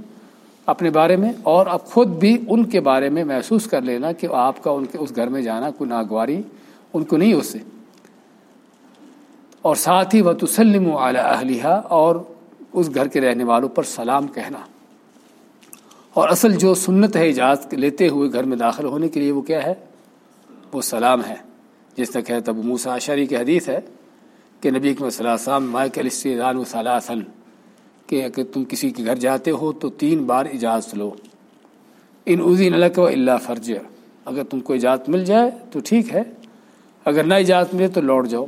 اپنے بارے میں اور اب خود بھی ان کے بارے میں محسوس کر لینا کہ آپ کا ان کے اس گھر میں جانا کوئی ناگواری ان کو نہیں اس سے۔ اور ساتھ ہی وہ تسلم و اعلیٰ اہلیہ اور اس گھر کے رہنے والوں پر سلام کہنا۔ اور اصل جو سنت ہے اجازت لیتے ہوئے گھر میں داخل ہونے کے لیے وہ کیا ہے؟ وہ سلام ہے۔ جس تک ہے تب موسا شری کی حدیث ہے کہ نبی کے صلاح مائک علیہ صلاحسن کہ اگر تم کسی کے گھر جاتے ہو تو تین بار اجازت لو۔ ان عظین الک و اللہ فرج اگر تم کو اجازت مل جائے تو ٹھیک ہے، اگر نہ اجازت ملے تو لوٹ جاؤ۔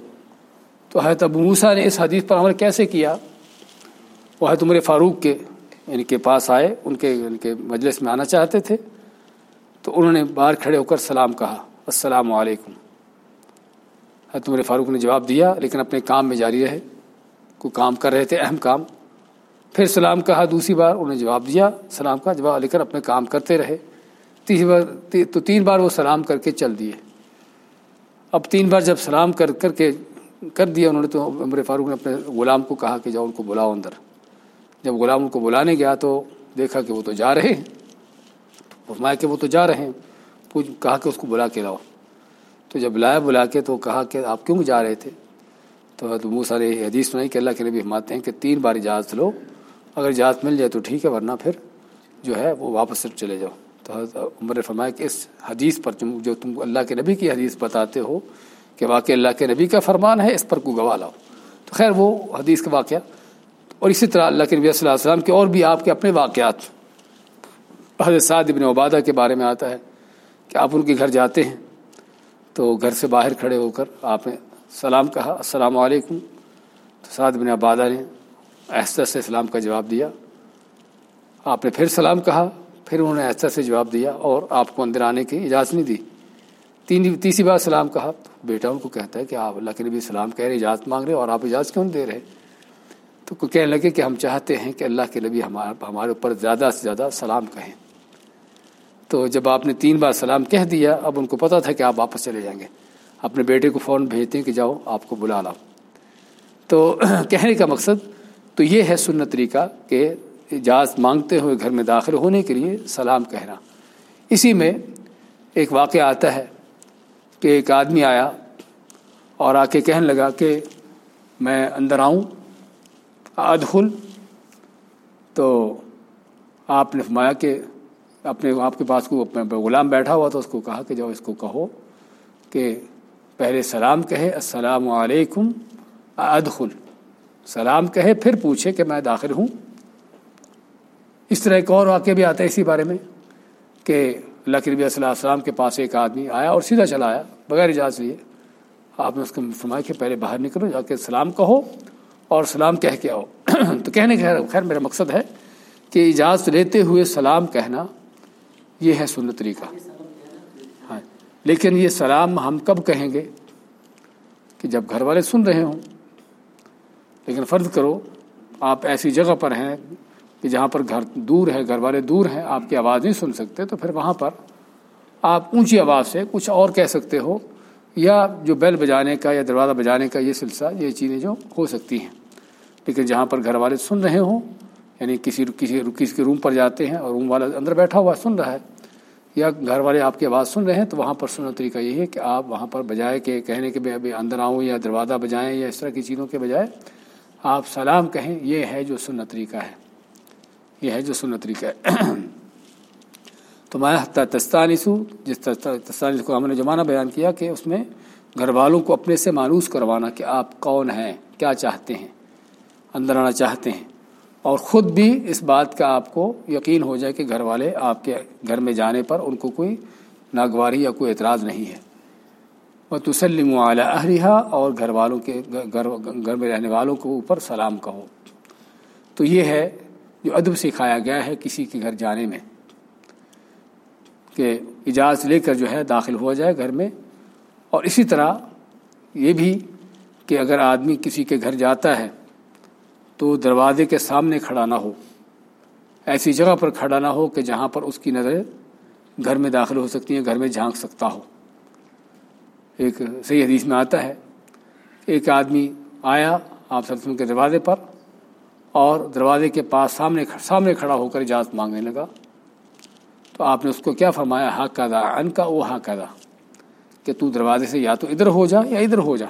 تو حضرت ابو موسا نے اس حدیث پر عمل کیسے کیا؟ وہ حضرت عمر فاروق کے یعنی ان کے پاس آئے، ان کے یعنی ان کے مجلس میں آنا چاہتے تھے، تو انہوں نے باہر کھڑے ہو کر سلام کہا، السلام علیکم۔ حضرت عمر فاروق نے جواب دیا، لیکن اپنے کام میں جاری رہے، کوئی کام کر رہے تھے، اہم کام۔ پھر سلام کہا، دوسری بار انہوں نے جواب دیا، سلام کا جواب لے کر اپنے کام کرتے رہے۔ تیسری بار تو تین بار وہ سلام کر کے چل دیے۔ اب تین بار جب سلام کر کر کے کر دیا انہوں نے تو عمر فاروق نے اپنے غلام کو کہا کہ جاؤ ان کو بلاؤ اندر۔ جب غلام ان کو بلانے گیا تو دیکھا کہ وہ تو جا رہے ہیں۔ فرمایا کہ وہ تو جا رہے ہیں۔ پوچھ، کہا کہ اس کو بلا کے لاؤ۔ تو جب لایا، بلا کے تو کہا کہ آپ کیوں جا رہے تھے؟ تو منہ سارے حدیث سنائی کہ اللہ کے نبی ہماتے ہیں کہ تین بار اجازت لو۔ اگر اجازت مل جائے تو ٹھیک ہے، ورنہ پھر جو ہے وہ واپس چلے جاؤ۔ تو عمر فرمایا کہ اس حدیث پر جو تم اللہ کے نبی کی حدیث بتاتے ہو کہ واقع اللہ کے نبی کا فرمان ہے، اس پر کو گواہ لاؤ۔ تو خیر، وہ حدیث کا واقعہ۔ اور اسی طرح اللہ کے نبی صلی اللہ علیہ وسلم کے اور بھی آپ کے اپنے واقعات۔ حضرت سعد ابن عبادہ کے بارے میں آتا ہے کہ آپ ان کے گھر جاتے ہیں، تو گھر سے باہر کھڑے ہو کر آپ نے سلام کہا، السلام علیکم۔ تو سعد بن عبادہ نے ایسا سے سلام کا جواب دیا۔ آپ نے پھر سلام کہا، پھر انہوں نے ایسا سے جواب دیا اور آپ کو اندر آنے کی اجازت نہیں دی۔ تین تیسری بار سلام کہا بیٹا ان کو کہتا ہے کہ آپ اللہ کے نبی سلام کہہ رہے اجازت مانگ رہے اور آپ اجازت کیوں دے رہے تو کہنے لگے کہ ہم چاہتے ہیں کہ اللہ کے نبی ہمارے اوپر زیادہ سے زیادہ سلام کہیں۔ تو جب آپ نے تین بار سلام کہہ دیا، اب ان کو پتا تھا کہ آپ واپس چلے جائیں گے۔ اپنے بیٹے کو فون بھیجتے ہیں کہ جاؤ، آپ کو بلا لاؤ۔ تو کہنے کا مقصد تو یہ ہے سنت طریقہ کہ اجازت مانگتے ہوئے گھر میں داخل ہونے کے لیے سلام کہنا۔ اسی میں ایک واقعہ آتا ہے۔ کہ ایک آدمی آیا اور آ کے کہنے لگا کہ میں اندر آؤں، ادخل۔ تو آپ نے فرمایا کہ اپنے آپ کے پاس کو غلام بیٹھا ہوا تو اس کو کہا کہ جاؤ اس کو کہو کہ پہلے سلام کہے، السلام علیکم، ادخل۔ سلام کہے، پھر پوچھے کہ میں داخل ہوں۔ اس طرح ایک اور واقعہ بھی آتا ہے اسی بارے میں کہ اللہ کے نبی صلی اللہ علیہ کے پاس ایک آدمی آیا اور سیدھا چلا آیا، بغیر اجازت لیے۔ آپ نے اس کو فرمایا کہ پہلے باہر نکلو، جا کے سلام کہو اور سلام کہہ کے آؤ۔ تو کہنے کا خیر میرا مقصد ہے کہ اجازت لیتے ہوئے سلام کہنا، یہ ہے سنت طریقہ۔ ہاں لیکن یہ سلام ہم کب کہیں گے؟ کہ جب گھر والے سن رہے ہوں۔ لیکن فرض کرو، آپ ایسی جگہ پر ہیں کہ جہاں پر گھر دور ہے، گھر والے دور ہیں، آپ کی آواز نہیں سن سکتے، تو پھر وہاں پر آپ اونچی آواز سے کچھ اور کہہ سکتے ہو، یا جو بیل بجانے کا یا دروازہ بجانے کا یہ سلسلہ، یہ چیزیں جو ہو سکتی ہیں۔ لیکن جہاں پر گھر والے سن رہے ہوں یعنی کسی کسی کسی کے روم پر جاتے ہیں اور روم والا اندر بیٹھا ہوا سن رہا ہے، یا گھر والے آپ کی آواز سن رہے ہیں، تو وہاں پر سننا طریقہ یہ ہے کہ آپ وہاں پر بجائے کہ کہنے کہ میں ابھی اندر آؤں یا دروازہ بجائیں یا اس طرح کی چیزوں کے بجائے آپ سلام کہیں، یہ ہے جو سننا طریقہ ہے۔ یہ ہے جو سننا طریقہ ہے۔ تو میں تستانسو، جس تستانس کو ہم نے زمانہ بیان کیا کہ اس میں گھر والوں کو اپنے سے مانوس کروانا کہ آپ کون ہیں، کیا چاہتے ہیں، اندر آنا چاہتے ہیں۔ اور خود بھی اس بات کا آپ کو یقین ہو جائے کہ گھر والے آپ کے گھر میں جانے پر ان کو کوئی ناگواری یا کوئی اعتراض نہیں ہے۔ وہ تسلم اعلیٰ اہلیہ اور گھر والوں کے گھر گھر میں رہنے والوں کو اوپر سلام کہو۔ تو یہ ہے جو ادب سکھایا گیا ہے کسی کے گھر جانے میں، کہ اجازت لے کر جو ہے داخل ہو جائے گھر میں۔ اور اسی طرح یہ بھی کہ اگر آدمی کسی کے گھر جاتا ہے تو دروازے کے سامنے کھڑا نہ ہو، ایسی جگہ پر کھڑا نہ ہو کہ جہاں پر اس کی نظریں گھر میں داخل ہو سکتی ہیں، گھر میں جھانک سکتا ہو۔ ایک صحیح حدیث میں آتا ہے، ایک آدمی آیا آپ سرسوں کے دروازے پر اور دروازے کے پاس سامنے سامنے کھڑا ہو کر اجازت مانگنے لگا۔ تو آپ نے اس کو کیا فرمایا؟ ہاں کا دا ان کا وہ ہاں کا دا کہ تو دروازے سے یا تو ادھر ہو جا یا ادھر ہو جا۔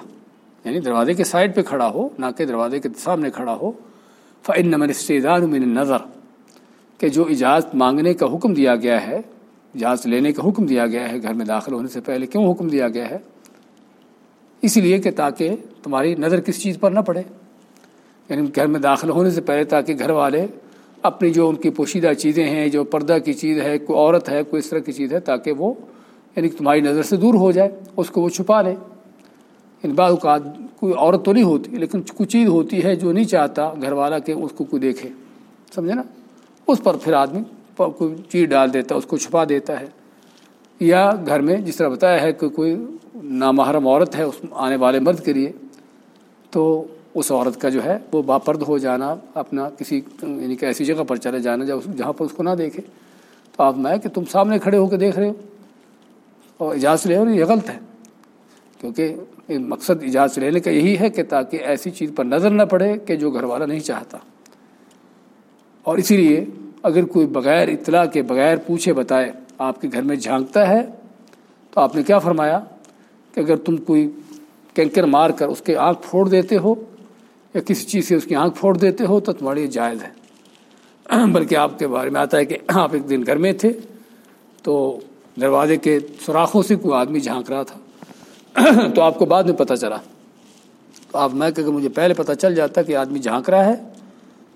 یعنی دروازے کے سائڈ پہ کھڑا ہو، نہ کہ دروازے کے سامنے کھڑا ہو۔ فن نمن استعداد من نظر کہ جو اجازت مانگنے کا حکم دیا گیا ہے، اجازت لینے کا حکم دیا گیا ہے، گھر میں داخل ہونے سے پہلے کیوں حکم دیا گیا ہے؟ اس لیے کہ تاکہ تمہاری نظر کس چیز پر نہ پڑے۔ یعنی گھر میں داخل ہونے سے پہلے تاکہ گھر والے اپنی جو ان کی پوشیدہ چیزیں ہیں، جو پردہ کی چیز ہے، کوئی عورت ہے، کوئی اس طرح کی چیز ہے، تاکہ وہ یعنی تمہاری نظر سے دور ہو جائے، اس کو وہ چھپا لے۔ ان بعض اوقات کوئی عورت تو نہیں ہوتی، لیکن کچھ چیز ہوتی ہے جو نہیں چاہتا گھر والا کہ اس کو کوئی دیکھے۔ سمجھے نا؟ اس پر پھر آدمی کوئی چیز ڈال دیتا ہے، اس کو چھپا دیتا ہے۔ یا گھر میں جس طرح بتایا ہے کہ کوئی نامحرم عورت ہے اس آنے والے مرد کے لیے، تو اس عورت کا جو ہے وہ باپرد ہو جانا، اپنا کسی یعنی کہ ایسی جگہ پر چلے جانا، جہاں پر اس کو نہ دیکھے۔ تو آپ میں کہ تم سامنے کھڑے ہو کے دیکھ رہے ہو۔ اور اجازت لے رہے ہو، یہ غلط ہے۔ کیونکہ مقصد اجازت لینے کا یہی ہے کہ تاکہ ایسی چیز پر نظر نہ پڑے کہ جو گھر والا نہیں چاہتا۔ اور اسی لیے اگر کوئی بغیر اطلاع کے، بغیر پوچھے بتائے آپ کے گھر میں جھانکتا ہے، تو آپ نے کیا فرمایا؟ کہ اگر تم کوئی کینکر مار کر اس کے آنکھ پھوڑ دیتے ہو یا کسی چیز سے اس کی آنکھ پھوڑ دیتے ہو تو تمہاری جائز ہے۔ بلکہ آپ کے بارے میں آتا ہے کہ آپ ایک دن گھر میں تھے تو دروازے کے سوراخوں سے کوئی آدمی جھانک رہا تھا۔ تو آپ کو بعد میں پتہ چلا۔ تو آپ میں کہ مجھے پہلے پتہ چل جاتا کہ آدمی جھانک رہا ہے،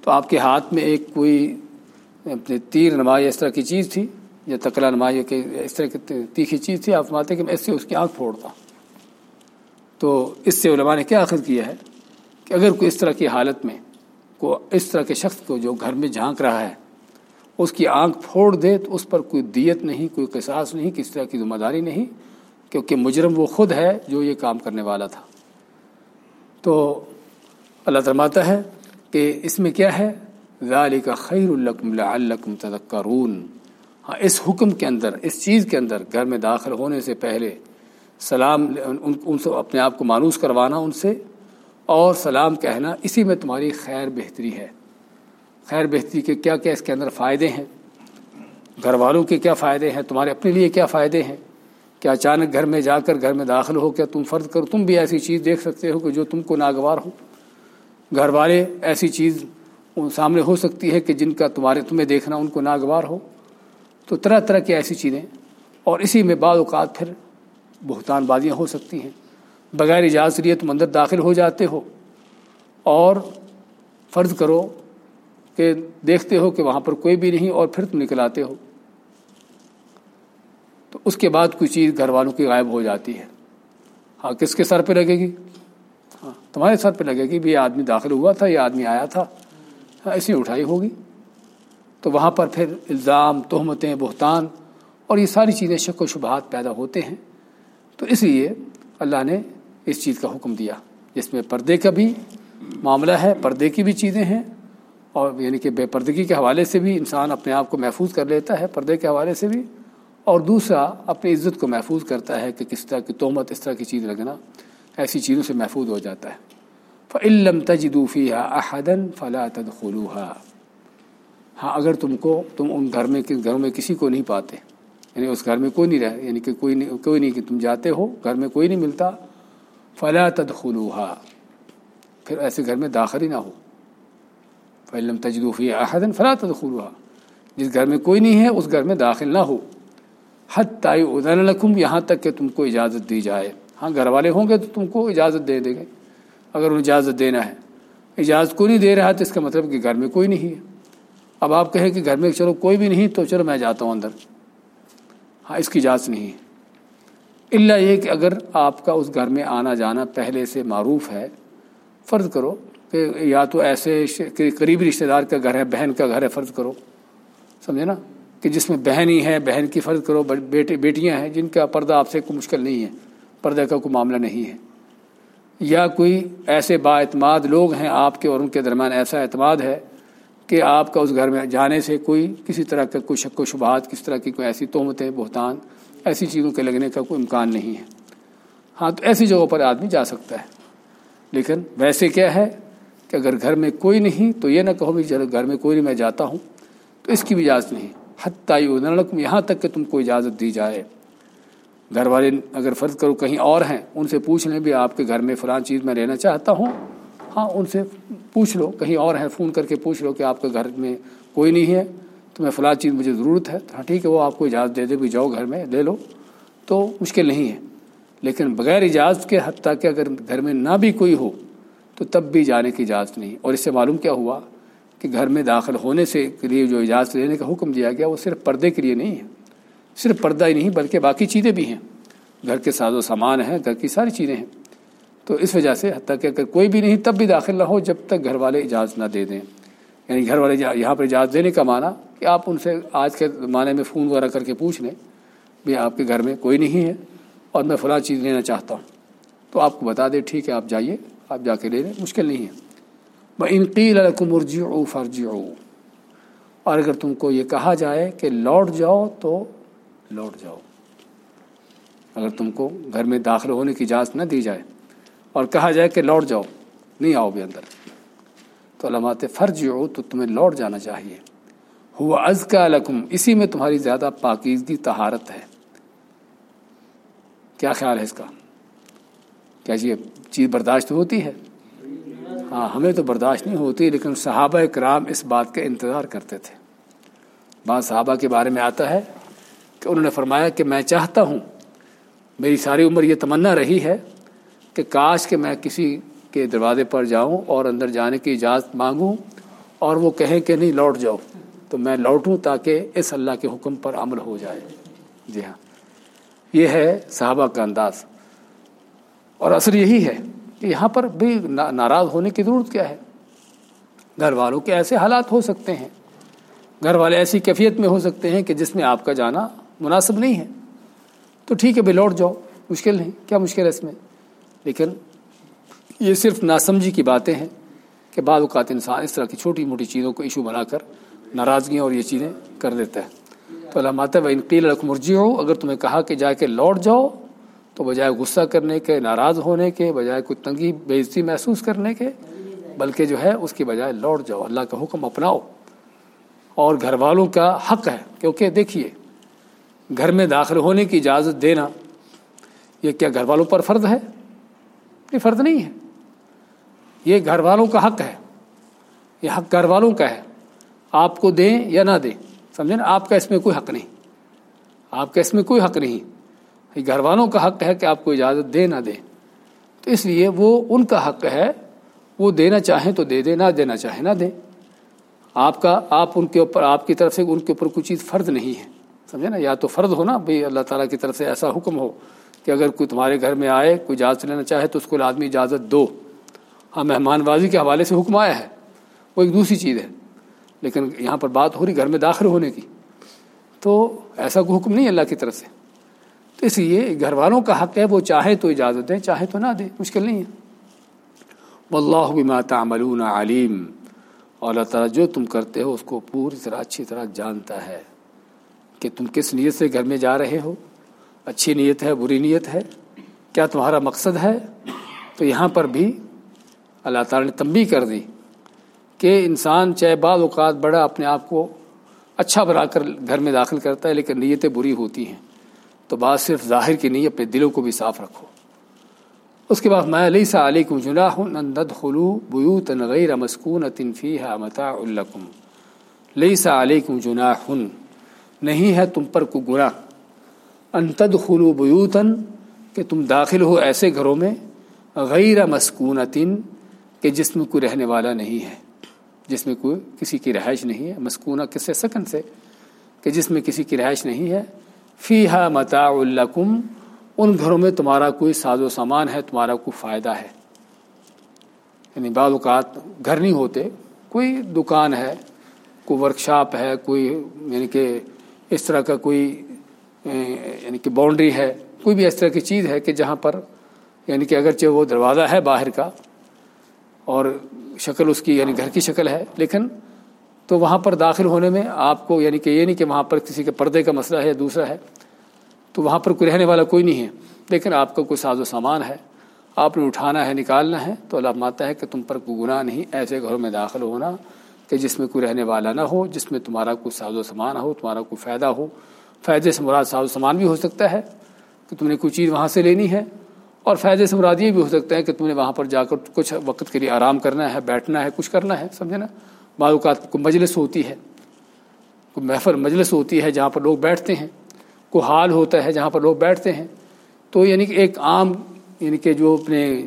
تو آپ کے ہاتھ میں ایک کوئی اپنے تیر نمائی اس طرح کی چیز تھی، یا تکلا نمائی کہ اس طرح کی تیکھی چیز تھی، آپ ماتے کہ میں اس سے اس کی آنکھ پھوڑتا۔ تو اس سے علماء نے کیا اخذ کیا ہے؟ کہ اگر کوئی اس طرح کی حالت میں کو اس طرح کے شخص کو جو گھر میں جھانک رہا ہے اس کی آنکھ پھوڑ دے تو اس پر کوئی دیت نہیں کوئی قصاص نہیں کس طرح کی ذمہ داری نہیں کیونکہ مجرم وہ خود ہے جو یہ کام کرنے والا تھا۔ تو اللہ فرماتا ہے کہ اس میں کیا ہے؟ ذالک خیر الکم لعلکم تذکرون۔ ہاں اس حکم کے اندر اس چیز کے اندر گھر میں داخل ہونے سے پہلے سلام ان, ان سے اپنے آپ کو مانوس کروانا ان سے اور سلام کہنا، اسی میں تمہاری خیر بہتری ہے۔ خیر بہتری کے کیا کیا اس کے اندر فائدے ہیں؟ گھر والوں کے کیا فائدے ہیں؟ تمہارے اپنے لیے کیا فائدے ہیں؟ کہ اچانک گھر میں جا کر گھر میں داخل ہو، کیا تم فرض کرو؟ تم بھی ایسی چیز دیکھ سکتے ہو کہ جو تم کو ناگوار ہو۔ گھر والے ایسی چیز ان سامنے ہو سکتی ہے کہ جن کا تمہارے تمہیں دیکھنا ان کو ناگوار ہو۔ تو طرح طرح کی ایسی چیزیں، اور اسی میں بعض اوقات پھر بہتان بازیاں ہو سکتی ہیں۔ بغیر اجازت لیے تم اندر داخل ہو جاتے ہو اور فرض کرو کہ دیکھتے ہو کہ وہاں پر کوئی بھی نہیں اور پھر تم نکل آتے ہو، تو اس کے بعد کوئی چیز گھر والوں کی غائب ہو جاتی ہے۔ ہاں کس کے سر پہ لگے گی؟ ہاں تمہارے سر پہ لگے گی بھی یہ آدمی داخل ہوا تھا، یہ آدمی آیا تھا ہاں ایسی اٹھائی ہوگی۔ تو وہاں پر پھر الزام، تہمتیں، بہتان اور یہ ساری چیزیں شک و شبہات پیدا ہوتے ہیں۔ تو اس لیے اللہ نے اس چیز کا حکم دیا، جس میں پردے کا بھی معاملہ ہے، پردے کی بھی چیزیں ہیں، اور یعنی کہ بے پردگی کے حوالے سے بھی انسان اپنے آپ کو محفوظ کر لیتا ہے پردے کے حوالے سے بھی، اور دوسرا اپنی عزت کو محفوظ کرتا ہے کہ کس طرح کی تومت اس طرح کی چیز لگنا ایسی چیزوں سے محفوظ ہو جاتا ہے۔ فعلم تجدوفی احدن فلا تدخلوها۔ ہاں اگر تم کو، تم ان گھر میں، گھروں میں کسی کو نہیں پاتے یعنی اس گھر میں کوئی نہیں رہ یعنی کہ کوئی نہیں کوئی نہیں کہ تم جاتے ہو، گھر میں کوئی نہیں ملتا فلا تدخلوها۔ پھر ایسے گھر میں داخل ہی نہ ہو۔ فعلم تجدوفی احدن فلا تدخلوها۔ جس گھر میں کوئی نہیں ہے، اس گھر میں داخل نہ ہو۔ حت تائی ادن لکھم یہاں تک کہ تم کو اجازت دی جائے۔ ہاں گھر والے ہوں گے تو تم کو اجازت دے دیں گے۔ اگر انہیں اجازت دینا ہے۔ اجازت کو نہیں دے رہا تو اس کا مطلب کہ گھر میں کوئی نہیں ہے۔ اب آپ کہیں کہ گھر میں چلو، کوئی بھی نہیں تو چلو میں جاتا ہوں اندر۔ ہاں اس کی اجازت نہیں ہے۔ اللہ یہ کہ اگر آپ کا اس گھر میں آنا جانا پہلے سے معروف ہے، فرض کرو کہ یا تو ایسے قریبی رشتہ دار کا گھر ہے، بہن کا گھر ہے، فرض کرو۔ سمجھے نا؟ کہ جس میں بہن ہی ہے بہن کی فرض کرو بیٹے، بیٹیاں ہیں، جن کا پردہ آپ سے کوئی مشکل نہیں ہے، پردے کا کوئی معاملہ نہیں ہے۔ یا کوئی ایسے با اعتماد لوگ ہیں آپ کے اور ان کے درمیان ایسا اعتماد ہے کہ آپ کا اس گھر میں جانے سے کوئی کسی طرح کا کوئی شک و شبہات کس طرح کی کوئی ایسی تہمتیں، بہتان ایسی چیزوں کے لگنے کا کوئی امکان نہیں ہے۔ ہاں تو ایسی جگہوں پر آدمی جا سکتا ہے۔ لیکن ویسے کیا ہے کہ اگر گھر میں کوئی نہیں، تو یہ نہ کہو بھی چلو گھر میں کوئی نہیں، میں جاتا ہوں۔ تو اس کی بھی اجازت نہیں۔ حتائی یہاں تک کہ تم کو اجازت دی جائے۔ گھر والے اگر فرض کرو کہیں اور ہیں، ان سے پوچھ لیں بھی آپ کے گھر میں فلاں چیز میں لینا چاہتا ہوں۔ ہاں ان سے پوچھ لو، کہیں اور ہیں، فون کر کے پوچھ لو کہ آپ کے گھر میں کوئی نہیں ہے۔ تو میں فلاں چیز مجھے ضرورت ہے ہاں ٹھیک ہے، وہ آپ کو اجازت دے دے، بھی جاؤ گھر میں، لے لو۔ تو مشکل نہیں ہے۔ لیکن بغیر اجازت کے، حتیٰ کہ اگر گھر میں نہ بھی کوئی ہو، تو تب بھی جانے کی اجازت نہیں۔ اور اس سے معلوم کیا ہوا کہ گھر میں داخل ہونے سے کے لیے جو اجازت لینے کا حکم دیا گیا، وہ صرف پردے کے لیے نہیں ہے۔ صرف پردہ ہی نہیں، بلکہ باقی چیزیں بھی ہیں۔ گھر کے ساز و سامان ہیں، گھر کی ساری چیزیں ہیں۔ تو اس وجہ سے حتیٰ کہ اگر کوئی بھی نہیں، تب بھی داخل نہ ہو جب تک گھر والے اجازت نہ دے دیں۔ یعنی گھر والے یہاں پر اجازت دینے کا معنی کہ آپ ان سے آج کے زمانے میں فون وغیرہ کر کے پوچھ لیں بھی آپ کے گھر میں کوئی نہیں ہے اور میں فلاں چیز لینا چاہتا ہوں۔ تو آپ کو بتا دیں ٹھیک ہے، آپ جائیے، آپ جا کے لے لیں، مشکل نہیں ہے۔ میں انقیل مرجی او فرجی اور اگر تم کو یہ کہا جائے کہ لوٹ جاؤ تو لوٹ جاؤ۔ اگر تم کو گھر میں داخل ہونے کی اجازت نہ دی جائے اور کہا جائے کہ لوٹ جاؤ، نہیں آؤ بھی اندر۔ تو علامات فرض ہو تو تمہیں لوٹ جانا چاہیے۔ ہوا از کا لکم، اسی میں تمہاری زیادہ پاکیزگی تہارت ہے۔ کیا خیال ہے اس کا؟ کیا یہ چیز برداشت ہوتی ہے؟ ہاں ہمیں تو برداشت نہیں ہوتی، لیکن صحابہ کرام اس بات کا انتظار کرتے تھے۔ بعض صحابہ کے بارے میں آتا ہے کہ انہوں نے فرمایا کہ میں چاہتا ہوں، میری ساری عمر یہ تمنا رہی ہے کہ کاش کہ میں کسی کے دروازے پر جاؤں اور اندر جانے کی اجازت مانگوں اور وہ کہیں کہ نہیں، لوٹ جاؤ۔ تو میں لوٹوں تاکہ اس اللہ کے حکم پر عمل ہو جائے۔ جی ہاں۔ یہ ہے صحابہ کا انداز۔ اور اثر یہی ہے کہ یہاں پر بھی ناراض ہونے کی ضرورت کیا ہے؟ گھر والوں کے ایسے حالات ہو سکتے ہیں۔ گھر والے ایسی کیفیت میں ہو سکتے ہیں کہ جس میں آپ کا جانا مناسب نہیں ہے۔ تو ٹھیک ہے، بھائی لوٹ جاؤ، مشکل نہیں، کیا مشکل ہے اس میں؟ لیکن یہ صرف ناسمجھی کی باتیں ہیں کہ بعض اوقات انسان اس طرح کی چھوٹی موٹی چیزوں کو ایشو بنا کر ناراضگیاں اور یہ چیزیں کر دیتا ہے۔ تو اللہ و انقیل مرجی ہو اگر تمہیں کہا کہ جا کے لوٹ جاؤ، تو بجائے غصہ کرنے کے، ناراض ہونے کے، بجائے کوئی تنگی بےزتی محسوس کرنے کے، بلکہ جو ہے اس کی بجائے لوٹ جاؤ۔ اللہ کا حکم اپناؤ۔ اور گھر والوں کا حق ہے کیونکہ دیکھیے، گھر میں داخل ہونے کی اجازت دینا، یہ کیا گھر والوں پر فرض ہے؟ یہ فرض نہیں ہے۔ یہ گھر والوں کا حق ہے۔ یہ حق گھر والوں کا ہے۔ آپ کو دیں یا نہ دیں سمجھیں نا؟ آپ کا اس میں کوئی حق نہیں۔ آپ کا اس میں کوئی حق نہیں۔ یہ گھر والوں کا حق ہے کہ آپ کو اجازت دے نہ دیں۔ تو اس لیے وہ ان کا حق ہے۔ وہ دینا چاہیں تو دے دیں، نہ دینا چاہیں نہ دیں۔ آپ کا، آپ ان کے اوپر، آپ کی طرف سے ان کے اوپر کوئی چیز فرض نہیں ہے۔ سمجھے نا؟ یا تو فرض ہو نا بھائی اللہ تعالیٰ کی طرف سے ایسا حکم ہو کہ اگر کوئی تمہارے گھر میں آئے، کوئی اجازت لینا چاہے تو اس کو آدمی اجازت دو۔ ہاں مہمان بازی کے حوالے سے حکم آیا ہے۔ وہ ایک دوسری چیز ہے۔ لیکن یہاں پر بات ہو رہی گھر میں داخل ہونے کی۔ تو ایسا کوئی حکم نہیں اللہ کی طرف سے۔ تو اس لیے گھر والوں کا حق ہے، وہ چاہے تو اجازت دیں، چاہے تو نہ دیں، مشکل نہیں ہے۔ واللہ بما تعملون علیم۔ اور اللہ تعالیٰ جو تم کرتے ہو، اس کو پوری طرح، اچھی طرح جانتا ہے کہ تم کس نیت سے گھر میں جا رہے ہو۔ اچھی نیت ہے، بری نیت ہے۔ کیا تمہارا مقصد ہے؟ تو یہاں پر بھی اللہ تعالیٰ نے تنبیہ کر دی کہ انسان چاہے بعض اوقات بڑا اپنے آپ کو اچھا بنا کر گھر میں داخل کرتا ہے، لیکن نیتیں بری ہوتی ہیں۔ تو بات صرف ظاہر کی نہیں، اپنے دلوں کو بھی صاف رکھو۔ اس کے بعد میں علیہ سا علیکم جناح ند خلو بیوت غیر مسکون تنفی متا الکم لئی سا علیکم جناح نہیں ہے تم پر کو گناہ۔ انتد خلو بیوتن کہ تم داخل ہو ایسے گھروں میں غیر مسکون کہ جس میں کوئی رہنے والا نہیں ہے، جس میں کوئی کسی کی رہائش نہیں ہے، مسکونہ کس سے؟ سکن سے، کہ جس میں کسی کی رہائش نہیں ہے۔ فی ہا متا الکم ان گھروں میں تمہارا کوئی ساز و سامان ہے، تمہارا کوئی فائدہ ہے۔ یعنی بعض اوقات گھر نہیں ہوتے، کوئی دکان ہے، کوئی ورک شاپ ہے، کوئی یعنی کہ اس طرح کا کوئی یعنی کہ باؤنڈری ہے، کوئی بھی اس طرح کی چیز ہے کہ جہاں پر یعنی کہ اگرچہ وہ دروازہ ہے باہر کا اور شکل اس کی یعنی گھر کی شکل ہے، لیکن تو وہاں پر داخل ہونے میں آپ کو یعنی کہ یہ نہیں کہ وہاں پر کسی کے پردے کا مسئلہ ہے یا دوسرا ہے، تو وہاں پر کوئی رہنے والا کوئی نہیں ہے، لیکن آپ کا کوئی ساز و سامان ہے، آپ نے اٹھانا ہے، نکالنا ہے، تو اللہ ماتا ہے کہ تم پر کوئی گناہ نہیں، ایسے گھروں میں داخل ہونا کہ جس میں کوئی رہنے والا نہ ہو، جس میں تمہارا کوئی ساز و سامان ہو، تمہارا کوئی فائدہ ہو۔ فائدے سے مراد ساز و سامان بھی ہو سکتا ہے کہ تم نے کوئی چیز وہاں سے لینی ہے اور فائدے سے مراد یہ بھی ہو سکتا ہے کہ تم نے وہاں پر جا کر کچھ وقت کے لیے آرام کرنا ہے، بیٹھنا ہے، کچھ کرنا ہے، سمجھے نا؟ بعض اوقات کو مجلس ہوتی ہے، کوئی محفل مجلس ہوتی ہے جہاں پر لوگ بیٹھتے ہیں، کوئی حال ہوتا ہے جہاں پر لوگ بیٹھتے ہیں، تو یعنی کہ ایک عام یعنی کہ جو اپنے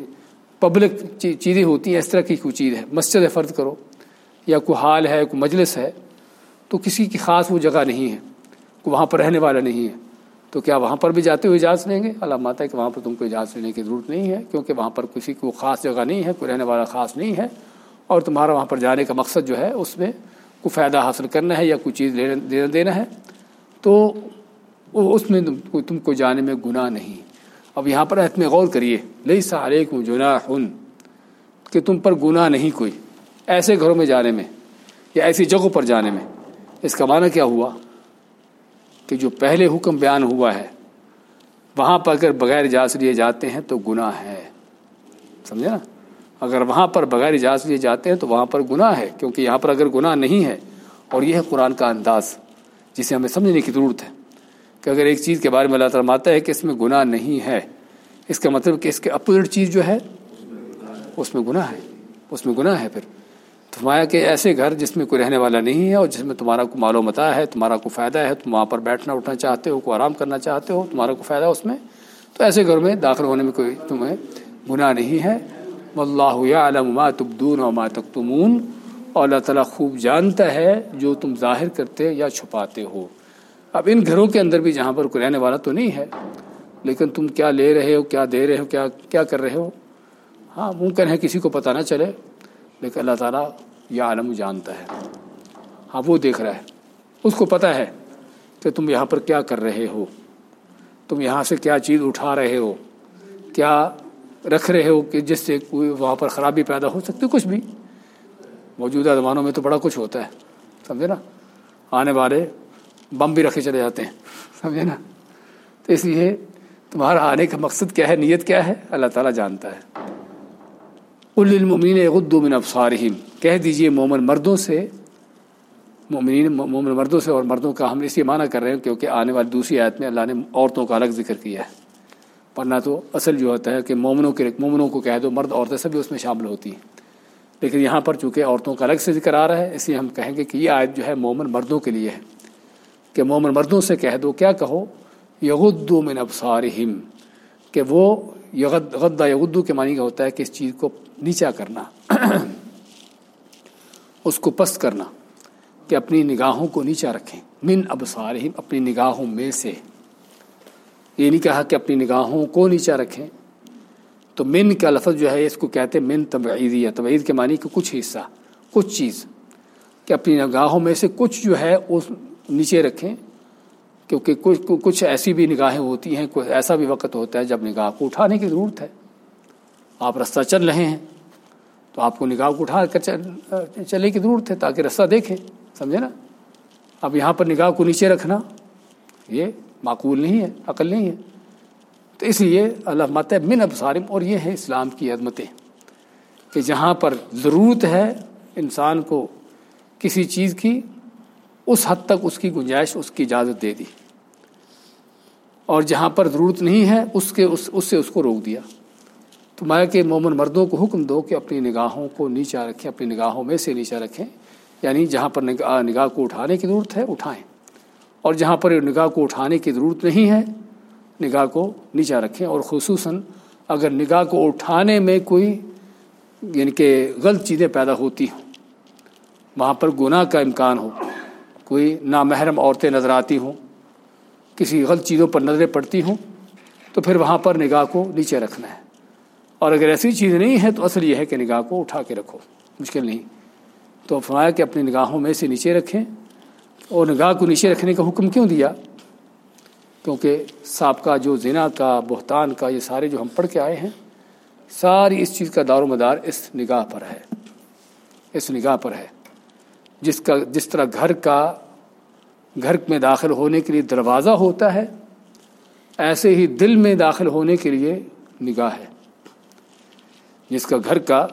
پبلک چیزیں ہوتی ہیں، اس طرح کی کوئی چیز ہے، مسجد ہے فرد کرو یا کوئی حال ہے، کوئی مجلس ہے، تو کسی کی خاص وہ جگہ نہیں ہے، کوئی وہاں پر رہنے والا نہیں ہے۔ تو کیا وہاں پر بھی جاتے ہوئے اجازت لیں گے؟ اللہ ماتا ہے کہ وہاں پر تم کو اجازت لینے کی ضرورت نہیں ہے، کیونکہ وہاں پر کسی کو خاص جگہ نہیں ہے، کوئی رہنے والا خاص نہیں ہے، اور تمہارا وہاں پر جانے کا مقصد جو ہے، اس میں کوئی فائدہ حاصل کرنا ہے یا کوئی چیز لینا دینا ہے۔ تو اس میں تم کو جانے میں گناہ نہیں۔ اب یہاں پر میں غور کریے لئی سارے کو جنا کہ تم پر گناہ نہیں کوئی، ایسے گھروں میں جانے میں یا ایسی جگہوں پر جانے میں۔ اس کا معنی کیا ہوا؟ کہ جو پہلے حکم بیان ہوا ہے، وہاں پر اگر بغیر اجازت لیے جاتے ہیں تو گناہ ہے۔ سمجھے نا؟ اگر وہاں پر بغیر اجازت لیے جاتے ہیں تو وہاں پر گناہ ہے، کیونکہ یہاں پر اگر گناہ نہیں ہے، اور یہ ہے قرآن کا انداز، جسے ہمیں سمجھنے کی ضرورت ہے۔ کہ اگر ایک چیز کے بارے میں اللہ تعالیٰ ہے کہ اس میں گناہ نہیں ہے، اس کا مطلب کہ اس کے اپوزٹ چیز جو ہے، اس میں گناہ ہے۔ اس میں گناہ ہے پھر۔ فرمایا کہ ایسے گھر جس میں کوئی رہنے والا نہیں ہے اور جس میں تمہارا کوئی معلومات ہے، تمہارا کوئی فائدہ ہے، تم وہاں پر بیٹھنا اٹھنا چاہتے ہو کوئی آرام کرنا چاہتے ہو، تمہارا کوئی فائدہ اس میں، تو ایسے گھر میں داخل ہونے میں کوئی تمہیں گناہ نہیں ہے۔ اللہ علم ما تبدون و ما تکتمون۔ اور اللہ تعالیٰ خوب جانتا ہے جو تم ظاہر کرتے یا چھپاتے ہو۔ اب ان گھروں کے اندر بھی جہاں پر کوئی رہنے والا تو نہیں ہے، لیکن تم کیا لے رہے ہو، کیا دے رہے ہو، کیا کیا کر رہے ہو؟ ہاں ممکن ہے کسی کو پتہ نہ چلے۔ لیکن اللہ تعالیٰ یہ عالم جانتا ہے۔ ہاں وہ دیکھ رہا ہے۔ اس کو پتہ ہے کہ تم یہاں پر کیا کر رہے ہو۔ تم یہاں سے کیا چیز اٹھا رہے ہو۔ کیا رکھ رہے ہو کہ جس سے کوئی وہاں پر خرابی پیدا ہو سکتی، کچھ بھی۔ موجودہ زمانوں میں تو بڑا کچھ ہوتا ہے، سمجھے نا؟ آنے والے بم بھی رکھے چلے جاتے ہیں، سمجھے نا؟ تو اس لیے تمہارا آنے کا مقصد کیا ہے، نیت کیا ہے؟ اللہ تعالیٰ جانتا ہے۔ المین غد من ابصارہم۔ کہہ دیجیے مومن مردوں سے مومنین مومن مردوں سے اور مردوں کا ہم اس لیے معنی کر رہے ہیں کیونکہ آنے والی دوسری آیت میں اللہ نے عورتوں کا الگ ذکر کیا ہے۔ ورنہ تو اصل جو ہوتا ہے کہ مومنوں کے، مومنوں کو کہہ دو مرد عورتیں سبھی اس میں شامل ہوتی ہیں۔ لیکن یہاں پر چونکہ عورتوں کا الگ سے ذکر آ رہا ہے، اس لیے ہم کہیں گے کہ یہ آیت جو ہے مومن مردوں کے لیے ہے۔ کہ مومن مردوں سے کہہ دو، کیا کہو؟ یغدو من ابصارہم۔ کہ وہ یغد غدہ یغدو کے معنی کا ہوتا ہے کہ اس چیز کو نیچا کرنا، اس کو پست کرنا کہ اپنی نگاہوں کو نیچا رکھیں۔ من ابصارہم، اپنی نگاہوں میں سے۔ یہ نہیں کہا کہ اپنی نگاہوں کو نیچا رکھیں۔ تو من کا لفظ جو ہے، اس کو کہتے ہیں من تبعیدیہ۔ تبعید کے معنی کہ کچھ حصہ، کچھ چیز۔ کہ اپنی نگاہوں میں سے کچھ جو ہے، اس نیچے رکھیں۔ کیونکہ کچھ کچھ ایسی بھی نگاہیں ہوتی ہیں کوئی ایسا بھی وقت ہوتا ہے جب نگاہ کو اٹھانے کی ضرورت ہے۔ آپ رستہ چل رہے ہیں، تو آپ کو نگاہ کو اٹھا کر چلنے کی ضرورت ہے تاکہ رستہ دیکھیں، سمجھے نا؟ اب یہاں پر نگاہ کو نیچے رکھنا، یہ معقول نہیں ہے، عقل نہیں ہے۔ تو اس لیے اللہ مت من ابصارم، اور یہ ہے اسلام کی عظمتیں۔ کہ جہاں پر ضرورت ہے انسان کو کسی چیز کی اس حد تک اس کی گنجائش، اس کی اجازت دے دی۔ اور جہاں پر ضرورت نہیں ہے، اس کے، اس اس سے اس کو روک دیا۔ تو میں کہ مومن مردوں کو حکم دو کہ اپنی نگاہوں کو نیچا رکھیں، اپنی نگاہوں میں سے نیچا رکھیں۔ یعنی جہاں پر نگاہ نگاہ کو اٹھانے کی ضرورت ہے، اٹھائیں۔ اور جہاں پر نگاہ کو اٹھانے کی ضرورت نہیں ہے، نگاہ کو نیچا رکھیں۔ اور خصوصاً اگر نگاہ کو اٹھانے میں کوئی یعنی کہ غلط چیزیں پیدا ہوتی ہوں، وہاں پر گناہ کا امکان ہو۔ کوئی نامحرم عورتیں نظر آتی ہوں، کسی غلط چیزوں پر نظریں پڑتی ہوں، تو پھر وہاں پر نگاہ کو نیچے رکھنا ہے۔ اور اگر ایسی چیز نہیں ہے تو اصل یہ ہے کہ نگاہ کو اٹھا کے رکھو، مشکل نہیں۔ تو فرمایا کہ اپنی نگاہوں میں سے نیچے رکھیں۔ اور نگاہ کو نیچے رکھنے کا حکم کیوں دیا؟ کیونکہ سابقہ جو زنا کا، بہتان کا، یہ سارے جو ہم پڑھ کے آئے ہیں، ساری اس چیز کا دار و مدار اس نگاہ پر ہے۔ اس نگاہ پر ہے۔ جس کا جس طرح گھر کا گھر میں داخل ہونے کے لیے دروازہ ہوتا ہے، ایسے ہی دل میں داخل ہونے کے لیے نگاہ ہے۔ جس کا گھر کا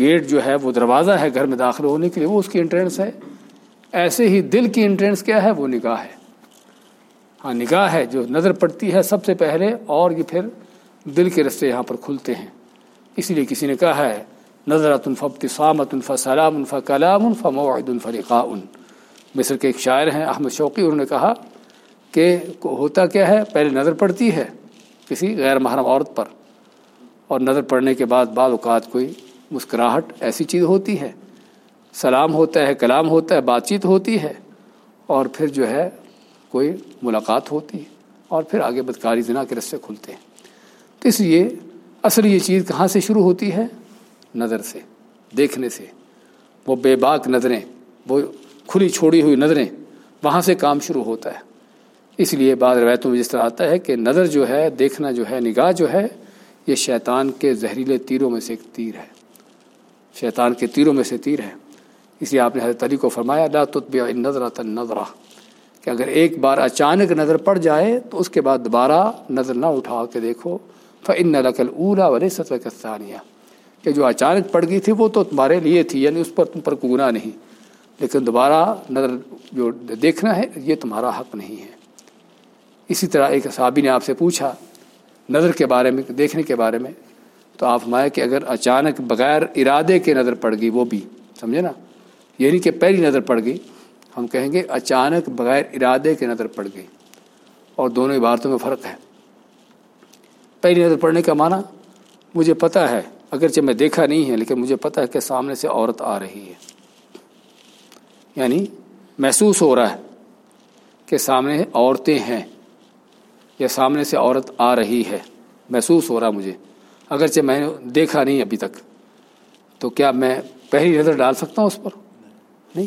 گیٹ جو ہے، وہ دروازہ ہے گھر میں داخل ہونے کے لیے، وہ اس کی انٹرنس ہے۔ ایسے ہی دل کی انٹرنس کیا ہے؟ وہ نگاہ ہے۔ ہاں نگاہ ہے جو نظر پڑتی ہے سب سے پہلے، اور یہ پھر دل کے رستے یہاں پر کھلتے ہیں۔ اسی لیے کسی نے کہا ہے نظرت الف ابتسامت الف سلام الف کلام مصر کے ایک شاعر ہیں احمد شوقی، انہوں نے کہا کہ ہوتا کیا ہے، پہلے نظر پڑتی ہے کسی غیر محرم عورت پر، اور نظر پڑنے کے بعد بعض اوقات کوئی مسکراہٹ ایسی چیز ہوتی ہے۔ سلام ہوتا ہے، کلام ہوتا ہے، بات چیت ہوتی ہے، اور پھر جو ہے کوئی ملاقات ہوتی ہے، اور پھر آگے بدکاری، زنا کے رستے کھلتے ہیں۔ تو اس لیے اصل یہ چیز کہاں سے شروع ہوتی ہے؟ نظر سے، دیکھنے سے۔ وہ بے باک نظریں، وہ کھلی چھوڑی ہوئی نظریں وہاں سے کام شروع ہوتا ہے۔ اس لیے بعض روایتوں میں جس طرح آتا ہے کہ نظر جو ہے، دیکھنا جو ہے، نگاہ جو ہے، یہ شیطان کے زہریلے تیروں میں سے ایک تیر ہے۔ شیطان کے تیروں میں سے تیر ہے۔ اس لیے آپ نے حضرت علی کو فرمایا، لا تطبع نظر نظرہ کہ اگر ایک بار اچانک نظر پڑ جائے، تو اس کے بعد دوبارہ نظر نہ اٹھا کے دیکھو۔ فن نقل اولا ولی ستر ثانیہ کہ جو اچانک پڑ گئی تھی وہ تو تمہارے لیے تھی یعنی اس پر تم پر گناہ نہیں۔ لیکن دوبارہ نظر جو دیکھنا ہے، یہ تمہارا حق نہیں ہے۔ اسی طرح ایک صحابی نے آپ سے پوچھا نظر کے بارے میں، دیکھنے کے بارے میں، تو آپ مائیں کہ اگر اچانک بغیر ارادے کے نظر پڑ گئی وہ بھی، سمجھے نا؟ یعنی کہ پہلی نظر پڑ گئی، ہم کہیں گے اچانک بغیر ارادے کے نظر پڑ گئی۔ اور دونوں عبارتوں میں فرق ہے۔ پہلی نظر پڑنے کا معنی، مجھے پتہ ہے اگرچہ میں دیکھا نہیں ہے، لیکن مجھے پتہ ہے کہ سامنے سے عورت آ رہی ہے۔ یعنی محسوس ہو رہا ہے کہ سامنے عورتیں ہیں یا سامنے سے عورت آ رہی ہے۔ محسوس ہو رہا مجھے۔ اگرچہ میں نے دیکھا نہیں ابھی تک۔ تو کیا میں پہلی نظر ڈال سکتا ہوں اس پر؟ نہیں۔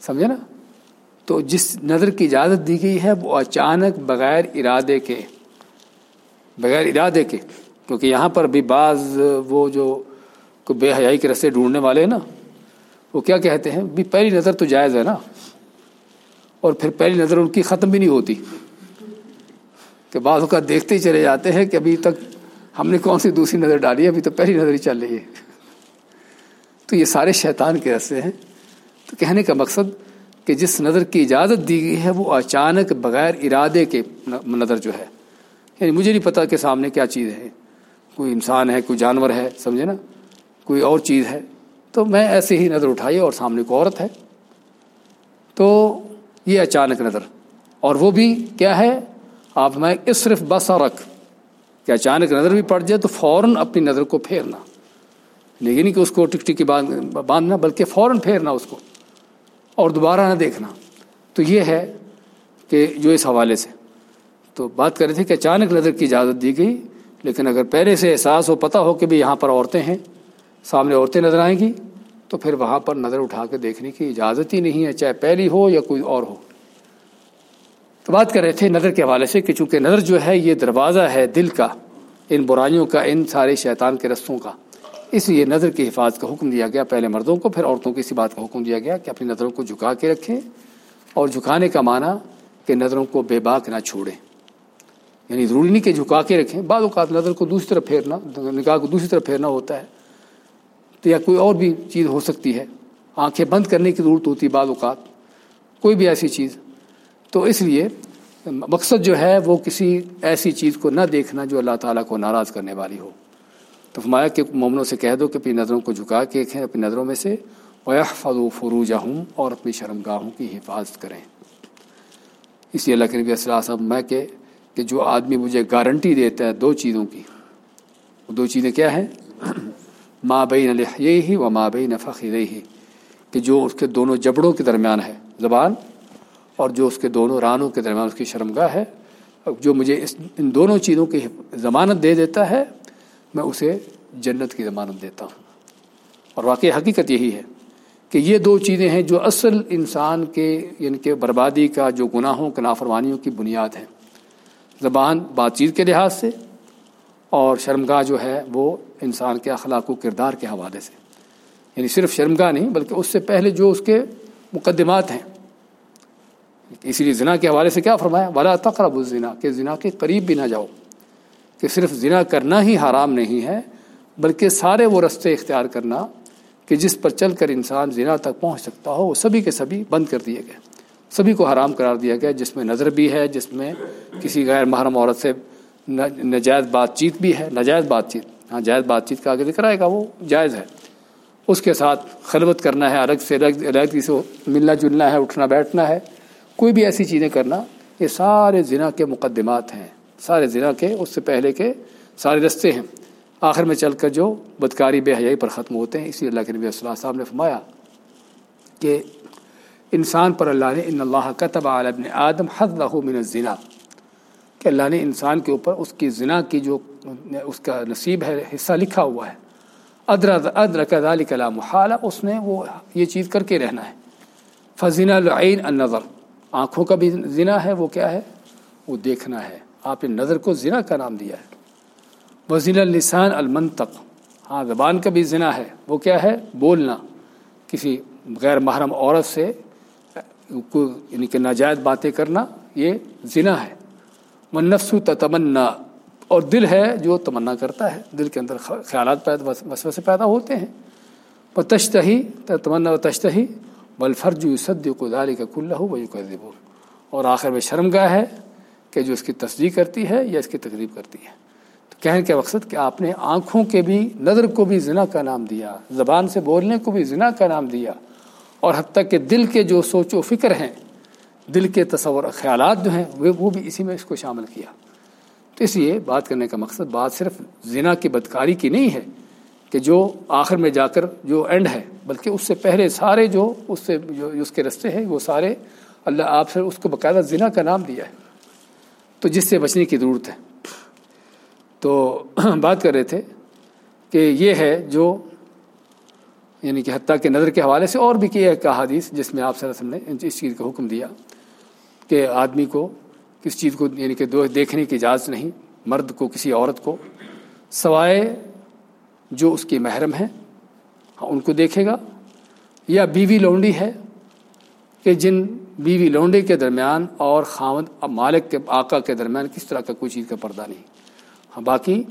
سمجھے نا؟ تو جس نظر کی اجازت دی گئی ہے، وہ اچانک بغیر ارادے کے، بغیر ارادے کے کیونکہ یہاں پر بھی بعض وہ جو بے حیائی کے رستے ڈھونڈنے والے ہیں نا، وہ کیا کہتے ہیں؟ بھی پہلی نظر تو جائز ہے نا۔ اور پھر پہلی نظر ان کی ختم بھی نہیں ہوتی۔ کہ بعض اوقات دیکھتے ہی چلے جاتے ہیں کہ ابھی تک ہم نے کون سی دوسری نظر ڈالی ہے، ابھی تو پہلی نظر ہی چل رہی ہے۔ تو یہ سارے شیطان کے رستے ہیں۔ تو کہنے کا مقصد کہ جس نظر کی اجازت دی گئی ہے، وہ اچانک بغیر ارادے کے نظر جو ہے۔ یعنی مجھے نہیں پتا کہ سامنے کیا چیز ہے کوئی انسان ہے، کوئی جانور ہے، سمجھے نا؟ کوئی اور چیز ہے۔ تو میں ایسے ہی نظر اٹھائی اور سامنے کو عورت ہے۔ تو یہ اچانک نظر۔ اور وہ بھی کیا ہے؟ آپ میں اس صرف بس اور رکھ کہ اچانک نظر بھی پڑ جائے تو فوراً اپنی نظر کو پھیرنا۔ لیکن کہ اس کو ٹک ٹکی باندھنا، بلکہ فوراً پھیرنا اس کو۔ اور دوبارہ نہ دیکھنا۔ تو یہ ہے کہ جو اس حوالے سے۔ تو بات کر رہے تھے کہ اچانک نظر کی اجازت دی گئی۔ لیکن اگر پہلے سے احساس ہو، پتہ ہو کہ بھی یہاں پر عورتیں ہیں، سامنے عورتیں نظر آئیں گی، تو پھر وہاں پر نظر اٹھا کے دیکھنے کی اجازت ہی نہیں ہے، چاہے پہلی ہو یا کوئی اور ہو۔ تو بات کر رہے تھے نظر کے حوالے سے کہ چونکہ نظر جو ہے، یہ دروازہ ہے دل کا، ان برائیوں کا، ان سارے شیطان کے رستوں کا۔ اس لیے نظر کی حفاظت کا حکم دیا گیا پہلے مردوں کو، پھر عورتوں کی اسی بات کا حکم دیا گیا کہ اپنی نظروں کو جھکا کے رکھیں اور جھکانے کا معنی کہ نظروں کو بے باک نہ چھوڑیں۔ یعنی ضروری نہیں کہ جھکا کے رکھیں، بعض اوقات نظر کو دوسری طرف پھیرنا، نگاہ کو دوسری طرف پھیرنا ہوتا ہے تو یا کوئی اور بھی چیز ہو سکتی ہے۔ آنکھیں بند کرنے کی ضرورت ہوتی ہے بعض اوقات، کوئی بھی ایسی چیز۔ تو اس لیے مقصد جو ہے وہ کسی ایسی چیز کو نہ دیکھنا جو اللہ تعالیٰ کو ناراض کرنے والی ہو۔ تو فرمایا کہ مومنوں سے کہہ دو کہ اپنی نظروں کو جھکا کے رکھیں، اپنی نظروں میں سے فضو فروجہ ہوں اور اپنی شرم گاہوں کی حفاظت کریں۔ اس لیے اللہ کے نبی صلی اللہ علیہ وسلم میں کہ کہ جو آدمی مجھے گارنٹی دیتا ہے دو چیزوں کی۔ وہ دو چیزیں کیا ہیں؟ ماں بین الحیہ ہی و ماں بین فخر ہی کہ جو اس کے دونوں جبڑوں کے درمیان ہے، زبان، اور جو اس کے دونوں رانوں کے درمیان اس کی شرمگاہ ہے جو مجھے اس ان دونوں چیزوں کی ضمانت دے دیتا ہے، میں اسے جنت کی ضمانت دیتا ہوں۔ اور واقعی حقیقت یہی ہے کہ یہ دو چیزیں ہیں جو اصل انسان کے یعنی کہ بربادی کا، جو گناہوں کے نافرمانیوں کی بنیاد ہیں۔ زبان بات چیت کے لحاظ سے اور شرمگاہ جو ہے وہ انسان کے اخلاق و کردار کے حوالے سے۔ یعنی صرف شرمگاہ نہیں، بلکہ اس سے پہلے جو اس کے مقدمات ہیں۔ اسی لیے زنا کے حوالے سے کیا فرمایا؟ ولا تقرب الزنا، کہ زنا کے قریب بھی نہ جاؤ، کہ صرف زنا کرنا ہی حرام نہیں ہے، بلکہ سارے وہ رستے اختیار کرنا کہ جس پر چل کر انسان زنا تک پہنچ سکتا ہو، وہ سبھی کے سبھی بند کر دیے گئے۔ سبھی کو حرام قرار دیا گیا، جس میں نظر بھی ہے، جس میں کسی غیر محرم عورت سے نجائز بات چیت بھی ہے ناجائز بات چیت ہاں جائز بات چیت کا آگے ذکر آئے گا، وہ جائز ہے۔ اس کے ساتھ خلوت کرنا ہے، الگ سے الگ کسی سے ملنا جلنا ہے، اٹھنا بیٹھنا ہے۔ کوئی بھی ایسی چیزیں کرنا، یہ سارے ذنا کے مقدمات ہیں۔ سارے ذنا کے، اس سے پہلے کے سارے رستے ہیں۔ آخر میں چل کر جو بدکاری، بے حیائی پر ختم ہوتے ہیں۔ اسی اللہ کے نبی صلی اللہ صاحب نے فرمایا کہ انسان پر اللہ نے ان اللہ کتب ابن آدم حد من الزنا، کہ اللہ نے انسان کے اوپر اس کی زنا کی جو اس کا نصیب ہے، حصہ لکھا ہوا ہے۔ ادر ادر کدال کلام محالہ اس نے وہ یہ چیز کر کے رہنا ہے۔ فضین العین النظر، آنکھوں کا بھی زنا ہے، وہ کیا ہے؟ وہ دیکھنا ہے۔ آپ نے نظر کو زنا کا نام دیا ہے۔ وزین السان المنطق ہاں زبان کا بھی زنا ہے۔ وہ کیا ہے؟ بولنا، کسی غیر محرم عورت سے کو یعنی کہ ناجائز باتیں کرنا یہ زنا ہے۔ وہ نفس تمنا اور دل ہے جو تمنا کرتا ہے۔ دل کے اندر خیالات پیدا وسو سے پیدا ہوتے ہیں۔ وہ تشتہی تمنا و تشتہی بلفرج صد کو داری کا کلّہ ہو وہ یو اور آخر میں شرمگاہ ہے کہ جو اس کی تصدیق کرتی ہے یا اس کی تقریب کرتی ہے۔ کہنے کے مقصد کہ آپ نے آنکھوں کے بھی، نظر کو بھی زنا کا نام دیا، زبان سے بولنے کو بھی زنا کا نام دیا۔ اور حتیٰ کہ دل کے جو سوچ و فکر ہیں، دل کے تصور خیالات جو ہیں، وہ بھی اسی میں اس کو شامل کیا۔ تو اس لیے بات کرنے کا مقصد بات صرف زنا کی بدکاری کی نہیں ہے کہ جو آخر میں جا کر جو اینڈ ہے، بلکہ اس سے پہلے سارے جو اس سے جو اس کے رستے ہیں، وہ سارے اللہ آپ سے اس کو باقاعدہ زنا کا نام دیا ہے۔ تو جس سے بچنے کی ضرورت ہے۔ تو بات کر رہے تھے کہ یہ ہے جو یعنی کہ حتیٰ کہ نظر کے حوالے سے اور بھی کیا ایک حادیث جس میں آپ صلی اللہ علیہ وسلم نے اس چیز کا حکم دیا کہ آدمی کو کس چیز کو یعنی کہ دیکھنے کی اجازت نہیں، مرد کو، کسی عورت کو، سوائے جو اس کی محرم ہیں ہاں، ان کو دیکھے گا یا بیوی لونڈی ہے کہ جن بیوی لونڈی کے درمیان اور خامد مالک کے آقا کے درمیان کس طرح کا کوئی چیز کا پردہ نہیں۔ ہاں باقی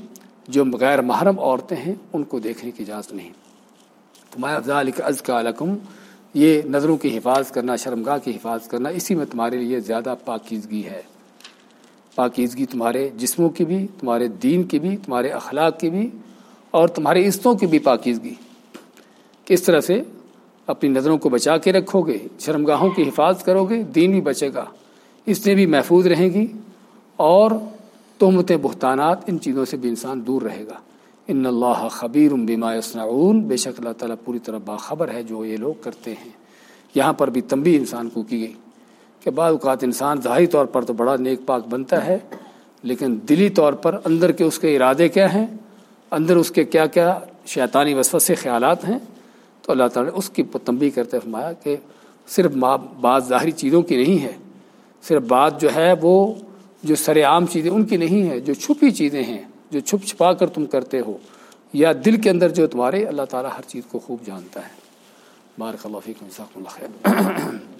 جو غیر محرم عورتیں ہیں، ان کو دیکھنے کی اجازت نہیں۔ تو میں افضال علکم یہ نظروں کی حفاظت کرنا، شرمگاہ کی حفاظت کرنا، اسی میں تمہارے لیے زیادہ پاکیزگی ہے۔ پاکیزگی تمہارے جسموں کی بھی، تمہارے دین کی بھی، تمہارے اخلاق کی بھی، اور تمہارے عزتوں کی بھی پاکیزگی۔ کس طرح سے اپنی نظروں کو بچا کے رکھو گے، شرمگاہوں کی حفاظت کرو گے، دین بھی بچے گا، اس نے بھی محفوظ رہیں گی، اور تہمت بہتانات، ان چیزوں سے بھی انسان دور رہے گا۔ ان اللہ خبیر بما یصنعون بے شک اللہ تعالیٰ پوری طرح باخبر ہے جو یہ لوگ کرتے ہیں یہاں پر بھی تنبی انسان کو کی گئی کہ بعض اوقات انسان ظاہری طور پر تو بڑا نیک پاک بنتا ہے لیکن دلی طور پر اندر کے اس کے ارادے کیا ہیں اندر اس کے کیا کیا شیطانی وسوس سے خیالات ہیں تو اللہ تعالیٰ نے اس کی تنبی کرتے فرمایا کہ صرف بات ظاہری چیزوں کی نہیں ہے صرف بات جو ہے وہ جو سر عام چیزیں ان کی نہیں ہے جو چھپی چیزیں ہیں جو چھپ چھپا کر تم کرتے ہو، یا دل کے اندر جو تمہارے، اللہ تعالیٰ ہر چیز کو خوب جانتا ہے۔ بارک اللہ فیکم اللہ خیر۔